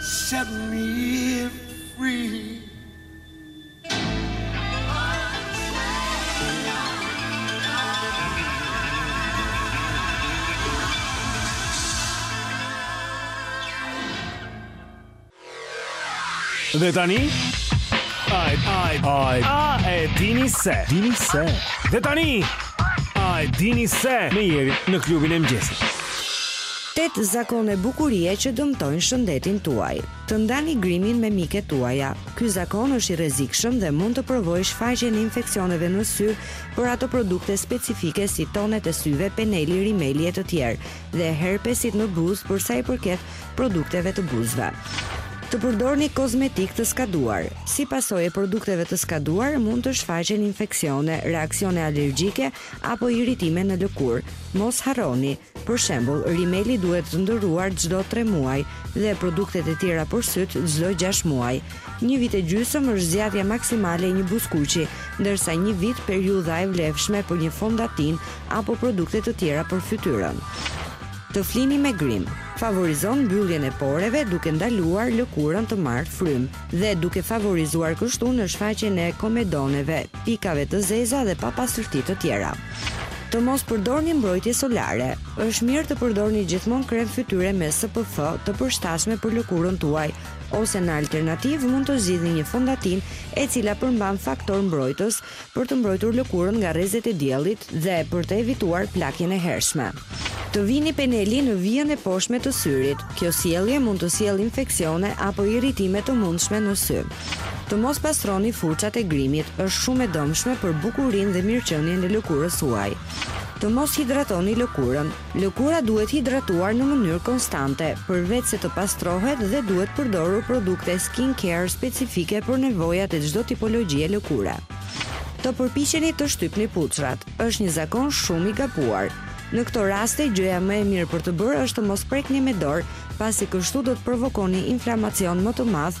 Set me free Dhe tani Ai ai ai a e dini se dini se Dhe tani Ai dini se me jeri në klubin e mëjesit Tetë zakone bukurie që dëmtojnë shëndetin tuaj. Të ndani grimin me miket tuaja. Ky zakon është i rrezikshëm dhe mund të provokojë shfaqjen e infeksioneve në sy për ato produkte specifike si tonet e syve, peneli, rimeli e të tjerë, dhe herpesit në buzë për sa i përket produkteve të buzëve. Të përdorni kozmetikë të skaduar. Si pasojë e produkteve të skaduar mund të shfaqen infeksione, reaksione alergjike apo irritime në lëkurë. Mos harroni, Për shembull, rimeli duhet ndërruar çdo tre muaj dhe produktet e tjera për sytë çdo gjashtë muaj. Një vit e gjysmë është zgjatja maksimale e një buzëkuqi, ndërsa një vit periudha e vlefshme për një fondatinë apo produkte të tjera për fytyrën. Të flini me grim. Favorizon mbylljen e poreve duke ndaluar lëkurën të marrë frymë. dhe duke favorizuar kështu shfaqjen e komedoneve, pikave të zeza dhe papastërti të tjera. Të mos përdorni mbrojtje solare. Është mirë të përdorni gjithmonë krem fytyre me SPF të përshtatshme për lëkurën tuaj, ose në alternativë mund të zgjidhni një fondatinë e cila përmban faktorë mbrojtës për të mbrojtur lëkurën nga rrezet e diellit dhe për të evituar plakjen e hershme. Të vini penelin në vijën e poshtme të syrit. Kjo sjellje mund të sjellë infeksione apo irritime të mundshme në sy. Të mos pastroni furçat e grimit është shumë e dëmshme për bukurinë dhe mirëqenien e lëkurës suaj. Të mos hidratoni lëkurën. Lëkura duhet hidratuar në mënyrë konstante, përveçse të pastrohet dhe duhet përdorur produkte skin care specifike për nevojat e çdo tipologjie lëkure. Të përpiqeni të shtypni puçrat, është një zakon shumë i gabuar. Në këto raste gjëja më e mirë për të bërë është të mos prekni me dorë, pasi kështu do të provokoni inflamacion më të madh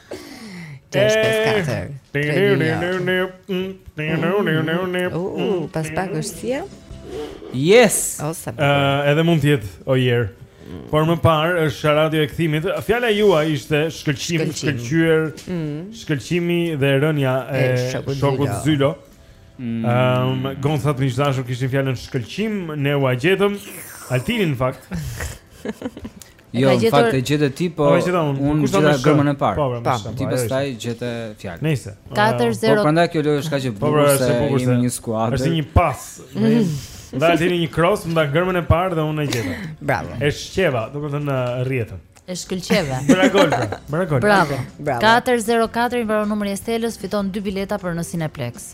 Tre shpes katër. Uh, pas pak është si Yes. Oh, uh, edhe mund të jetë o jer. Por më parë është radio e kthimit. Fjala juaj ishte shkëlqim, shkëlqyer, mm. shkëlqimi dhe rënia e shokut Zylo. Mm. Ehm, um, Gonzat, miq të dashur, kishin fjalën shkëlqim, ne ua gjetëm. Altin në fakt. Jo, në fakt e gjete ti, po unë gjeta gërmën e parë. Po, po, po, ti po, pastaj gjete fjalën. Nice. 4-0. Po, po prandaj kjo lojë është kaq e po, bukur se jemi një skuadër. Është një pas. Nga Tini një cross, nga gërma e parë dhe unë e gjeta. Bravo. E shqeva, domethënë në rrjetën. E shkëlqeva. Bëra gol. Bëra gol. Bravo. Bravo. 404 i mbaron numri i Estelës, fiton 2 bileta për në Cineplex.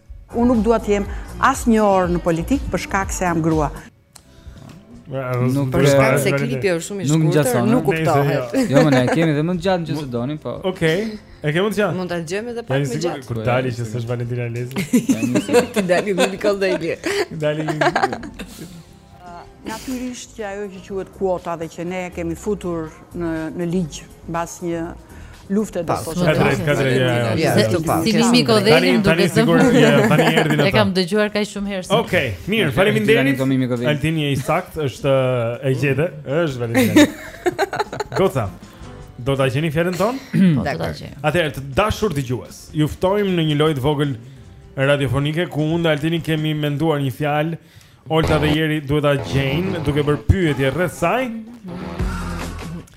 Unë nuk dua të jem asnjë orë në politikë për shkak se jam grua. Nuk për shkak se klipi është shumë i shkurtër, nuk kuptohet. Jo, më ne kemi dhe më të gjatë nëse doni, po. Okej. E kemi të gjatë. Mund ta gjejmë edhe pak më gjatë. Kur dali që s'është Valentina Lezi. Ti doli me pikon dali. Dali. Natyrisht që ajo që quhet kuota dhe që ne e kemi futur ne në ligj mbas një lufte do të thotë. Ka drejt, ka drejt. Ja, ja, ja. Si vimi kodin duke të sigurt që tani erdhi në. E kam dëgjuar kaq shumë herë. Okej, mirë, faleminderit. Altini i sakt është e gjete, është faleminderit. Goca. Do ta gjeni fjalën tonë? Po, do ta gjeni. Atëherë, të dashur dëgjues, ju ftojmë në një lojë të vogël radiofonike ku unë dhe Altini kemi menduar një fjalë Olta dhe Jeri duhet ta gjejnë duke bërë pyetje rreth saj.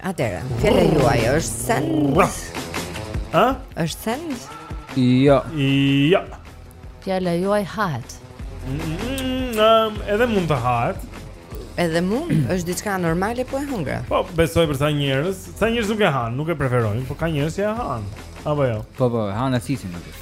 Atëra, fjala juaj është send. Ë? Është send? Jo. Jo. Fjala juaj hahet. Ëm, edhe mund të hahet. Edhe mund, është diçka normale po e hëngra. Po, besoj për sa njerëz, sa njerëz nuk e han, nuk e preferojnë, po ka njerëz që e han. Apo jo. Po po, han asisin atë.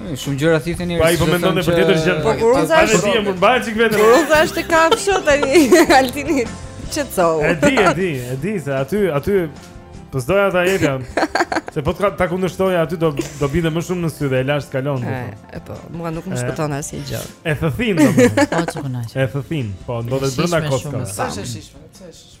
Shumë gjëra thithën njerëzit. Po ai po mendonte për tjetër gjë. Po kuruza është. Po dihem, mbahet sik vetëm. Kuruza është kafshë tani. Altini qetësohu. E di, e di, e di se aty, aty po s'doja ta jepja. Se po ta kundërshtoja aty do do binte më shumë në sy dhe e lashë të kalonte. E po, mua nuk më shpëton asnjë gjë. E thithin. Po ç'u kënaqe. E thithin. Po ndodhet brenda kockave. Sa është e shijshme?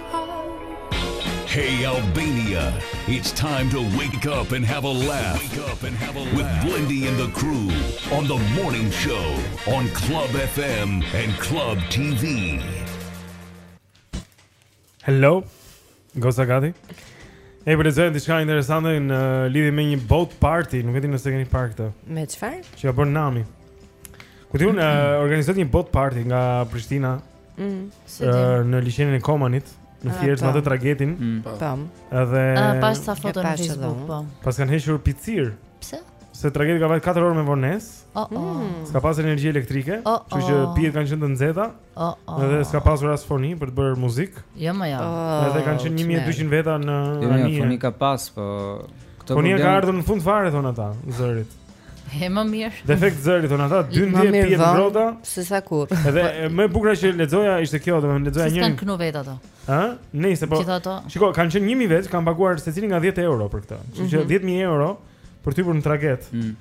Hey Albania, it's time to wake up and have a laugh. Wake up and have a laugh with Blendi and the crew on the morning show on Club FM and Club TV. Hello. Goca gati. Ne po lexonim diçka interesante në lidhje me një boat party, nuk e di nëse keni parë këtë. Me çfarë? Që ka bërë Nami. Ku u, uh, organizua një boat party nga Prishtina Mm, në liqenin e Komanit, në Fierzë atë tragetin. Mm. Po. Tam. Edhe ah, pashë sa foto në Facebook, po. Pas kanë hequr picirin. Pse? Se trageti ka vajt 4 orë me vonesë. Oh, oh. Mm. S'ka pas energji elektrike, oh, oh. kështu që pijet kanë qenë të nxehta. Oh, oh. Edhe s'ka pasur as foni për të bërë muzikë. Jo, më jo. Oh, edhe kanë qenë 1200 veta në jo, jo, anije. Jo, foni ka pas, po. Foni ka ardhur në fund fare thonë ata, zërit. E më mirë. Defekt zëri thon ata 12 pije të ngrohta. Se sa kur. Edhe më e bukur që lexoja ishte kjo, domethënë lexoja një. S'kan kënu vet ato. Ë? Nëse po. Shiko, kanë qenë 1000 vet, kanë paguar secili nga 10 euro për këtë. Kështu që 10000 mhm. euro për t'hypur në traget. Ëh, mm.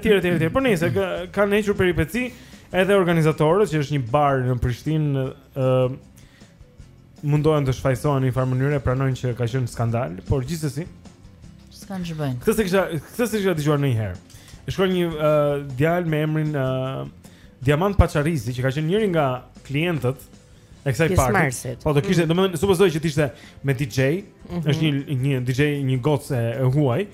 etj, etj, etj. Por nëse kanë hequr peripeci, edhe organizatorët që është një bar në Prishtinë, ëh, mundohen të shfajësohen në një farë mënyre, pranojnë që ka qenë skandal, por gjithsesi s'kan ç'bëjnë. Këtë s'e kisha, këtë s'e kisha dëgjuar ndonjëherë. E shkruan një uh, djalë me emrin uh, Diamant Paçarizi, që ka qenë njëri nga klientët e kësaj parti. Po do kishte, mm. domethënë supozoj që të ishte me DJ, mm -hmm. është një një DJ një gocë e, e huaj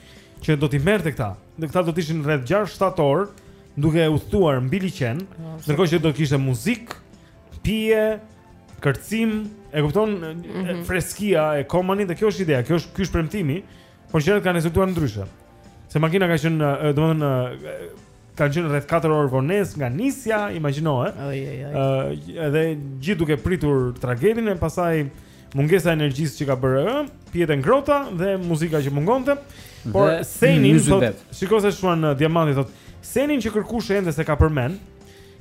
që do t'i merrte këta. Dhe këta do të ishin rreth 6 orë duke udhëtuar mbi liqen, oh, ndërkohë që do kishte muzikë, pije, kërcim, e kupton, mm -hmm. freskia e Komanit dhe kjo është ideja, kjo është ky është premtimi, por gjërat kanë rezultuar ndryshe. Se makina ka qenë, domethënë, kanë qenë rreth 4 orë vonesë nga nisja, imagjino, ë. Ëh, edhe gjithë duke pritur tragetin e pastaj mungesa e energjisë që ka bërë, pijet e ngrohta dhe muzika që mungonte. Por senin thotë, shiko ç'shkruan Diamanti thotë, senin që kërkush ende s'e ka përmend,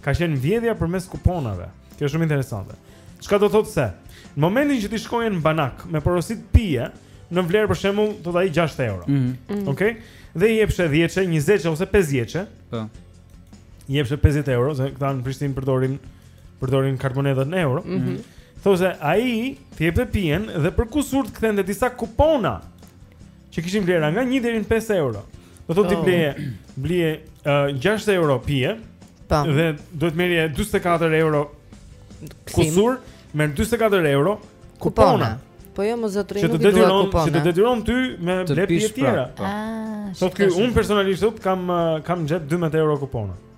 Ka qenë vjedhja përmes kuponave. Kjo është shumë interesante. Çka do thotë se në momentin që ti shkoje në banak me porosit pije, në vlerë për shembull thotë ai 6 euro. Mm -hmm. Okej. Okay? Dhe i jepshe 10-çe, 20-çe ose 50-çe. Po. I jepshe 50 euro, se këta në Prishtinë përdorin përdorin kartmonedhat në euro. Mm -hmm. Thotë ai të jepte pijen dhe për kusur të kthente disa kupona. që kishin vlera nga 1 deri në 5 euro. Do thotë ti oh. bleje, bleje uh, 6 euro pije. Po. Dhe duhet merrje 44 euro kusur, merr 44 euro kupona. Po jo mor zotni nuk i dua kupona. Që të detyron ty me blet pije të tjera. Po. Ah, Thotë ky un personalisht thotë kam kam gjet 12 euro kupona.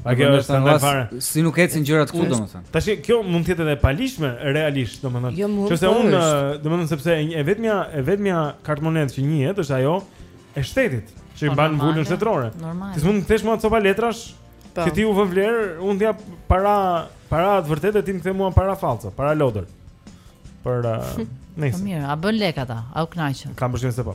A kjo është skandal fare. Si nuk ecin gjërat këtu domethënë. Tash kjo mund të jetë edhe e paligjshme realisht domethënë. Jo, Qëse un domethënë sepse e vetmja e vetmja kartmonedhë që njihet është ajo e shtetit që i po, mban vulën shtetërore. Ti s'mund të më kthesh mua copa letrash po. që ti u vë vlerë, un t'jap para para të vërteta ti më kthen mua para fallco, para lodër. Për uh, Nice. Po mirë, a bën lek ata? A u kënaqën? Kam përshtypjen se po.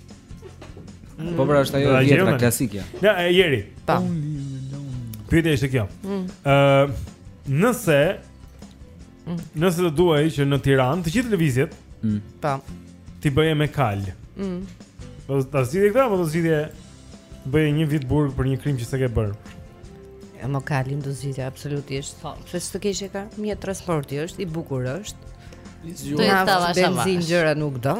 Po pra është ajo vjetra klasikja. Ja, e jeri. Ta. Pyetja ishte kjo. Ëh, mm. uh, nëse mm. nëse do duhej që në Tiranë të gjithë lëvizjet, mm. ta. T'i bëje me kalë. Mm. Do ta zgjidhje këtë apo do të zgjidhje bëje një vit burg për një krim që s'e ke bër. Jo me kalin do zgjidhja absolutisht. Po, se ç'të keqe ka, mjet transporti është i bukur është. Do të tavash. Benzinë gjëra nuk do.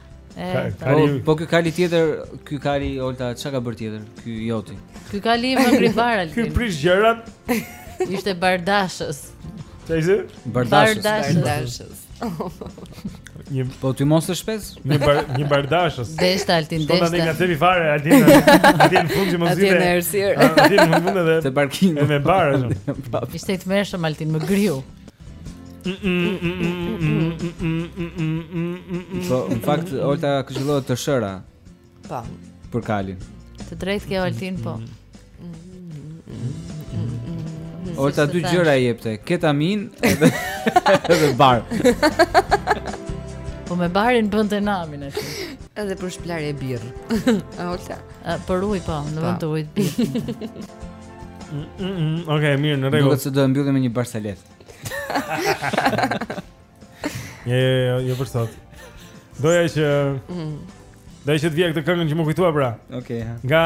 Kali... Po, po ky kali tjetër, ky kali Olta çka ka bër tjetër? Ky joti. Ky kali më ngri bara. Ky prish gjërat. Ishte bardashës. Çfarë ishte? Bardashës. Bardashës. Një po ti mos e shpes? Një bar, një bardashës. Deshta Altin deshta. Sot nga deri fare Altin. Altin fund që mos vjen. Altin në errësirë. Altin mund edhe te parkingu. Me bar ashtu. Ishte i tmerrshëm Altin, më griu. Po, në fakt Olta këshillohet tërshëra. Po. Për kalin. Të drejtë ke Altin, po. Olta dy gjëra i jepte, ketamin edhe edhe bar. Po me barin bënte namin aty. Edhe për shplarje birr. Olta. Për ujë po, në vend të ujit birr. Mm, mm, mm, Okej, okay, mirë, në rregull. Duket se do e mbyllim me një barsalet. Jo, jo, jo, jo për sot. Doja që mm. Doja që të vija këtë këngën që m'u kujtua pra. Okej. Okay, ha. Nga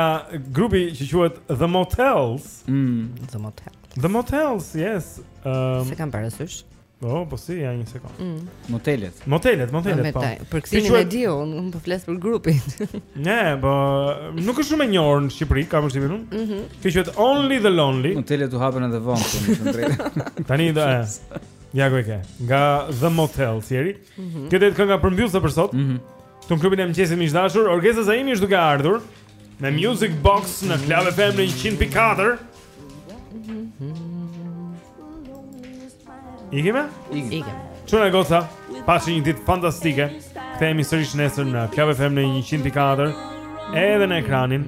grupi që quhet The Motels. Mm, The Motels. The Motels, yes. Ëm. Um, S'e kam parasysh. Po, po si, ja një sekond. Mm. Motelet. Motelet, motelet, po. Për këtë e di unë, unë po flas për grupin. Ne, po nuk është shumë e njohur në Shqipëri, kam përshtypjen unë. Mhm. Mm Kjo quhet Only the Lonely. Motelet u hapën edhe vonë, për me thënë drejt. Tani do. Ja ku e ke. Nga The Motels, si Mhm. Kjo është kënga përmbyllëse për sot mhm. Këtu në klubin e mëngjesit miq të dashur Orgesa Zaimi është duke ardhur Me Music Box në Club FM në 100.4 Ikim? Ikim Çuna e goca, paçi një ditë fantastike Kthehemi sërish nesër në Club FM në 100.4 Edhe në ekranin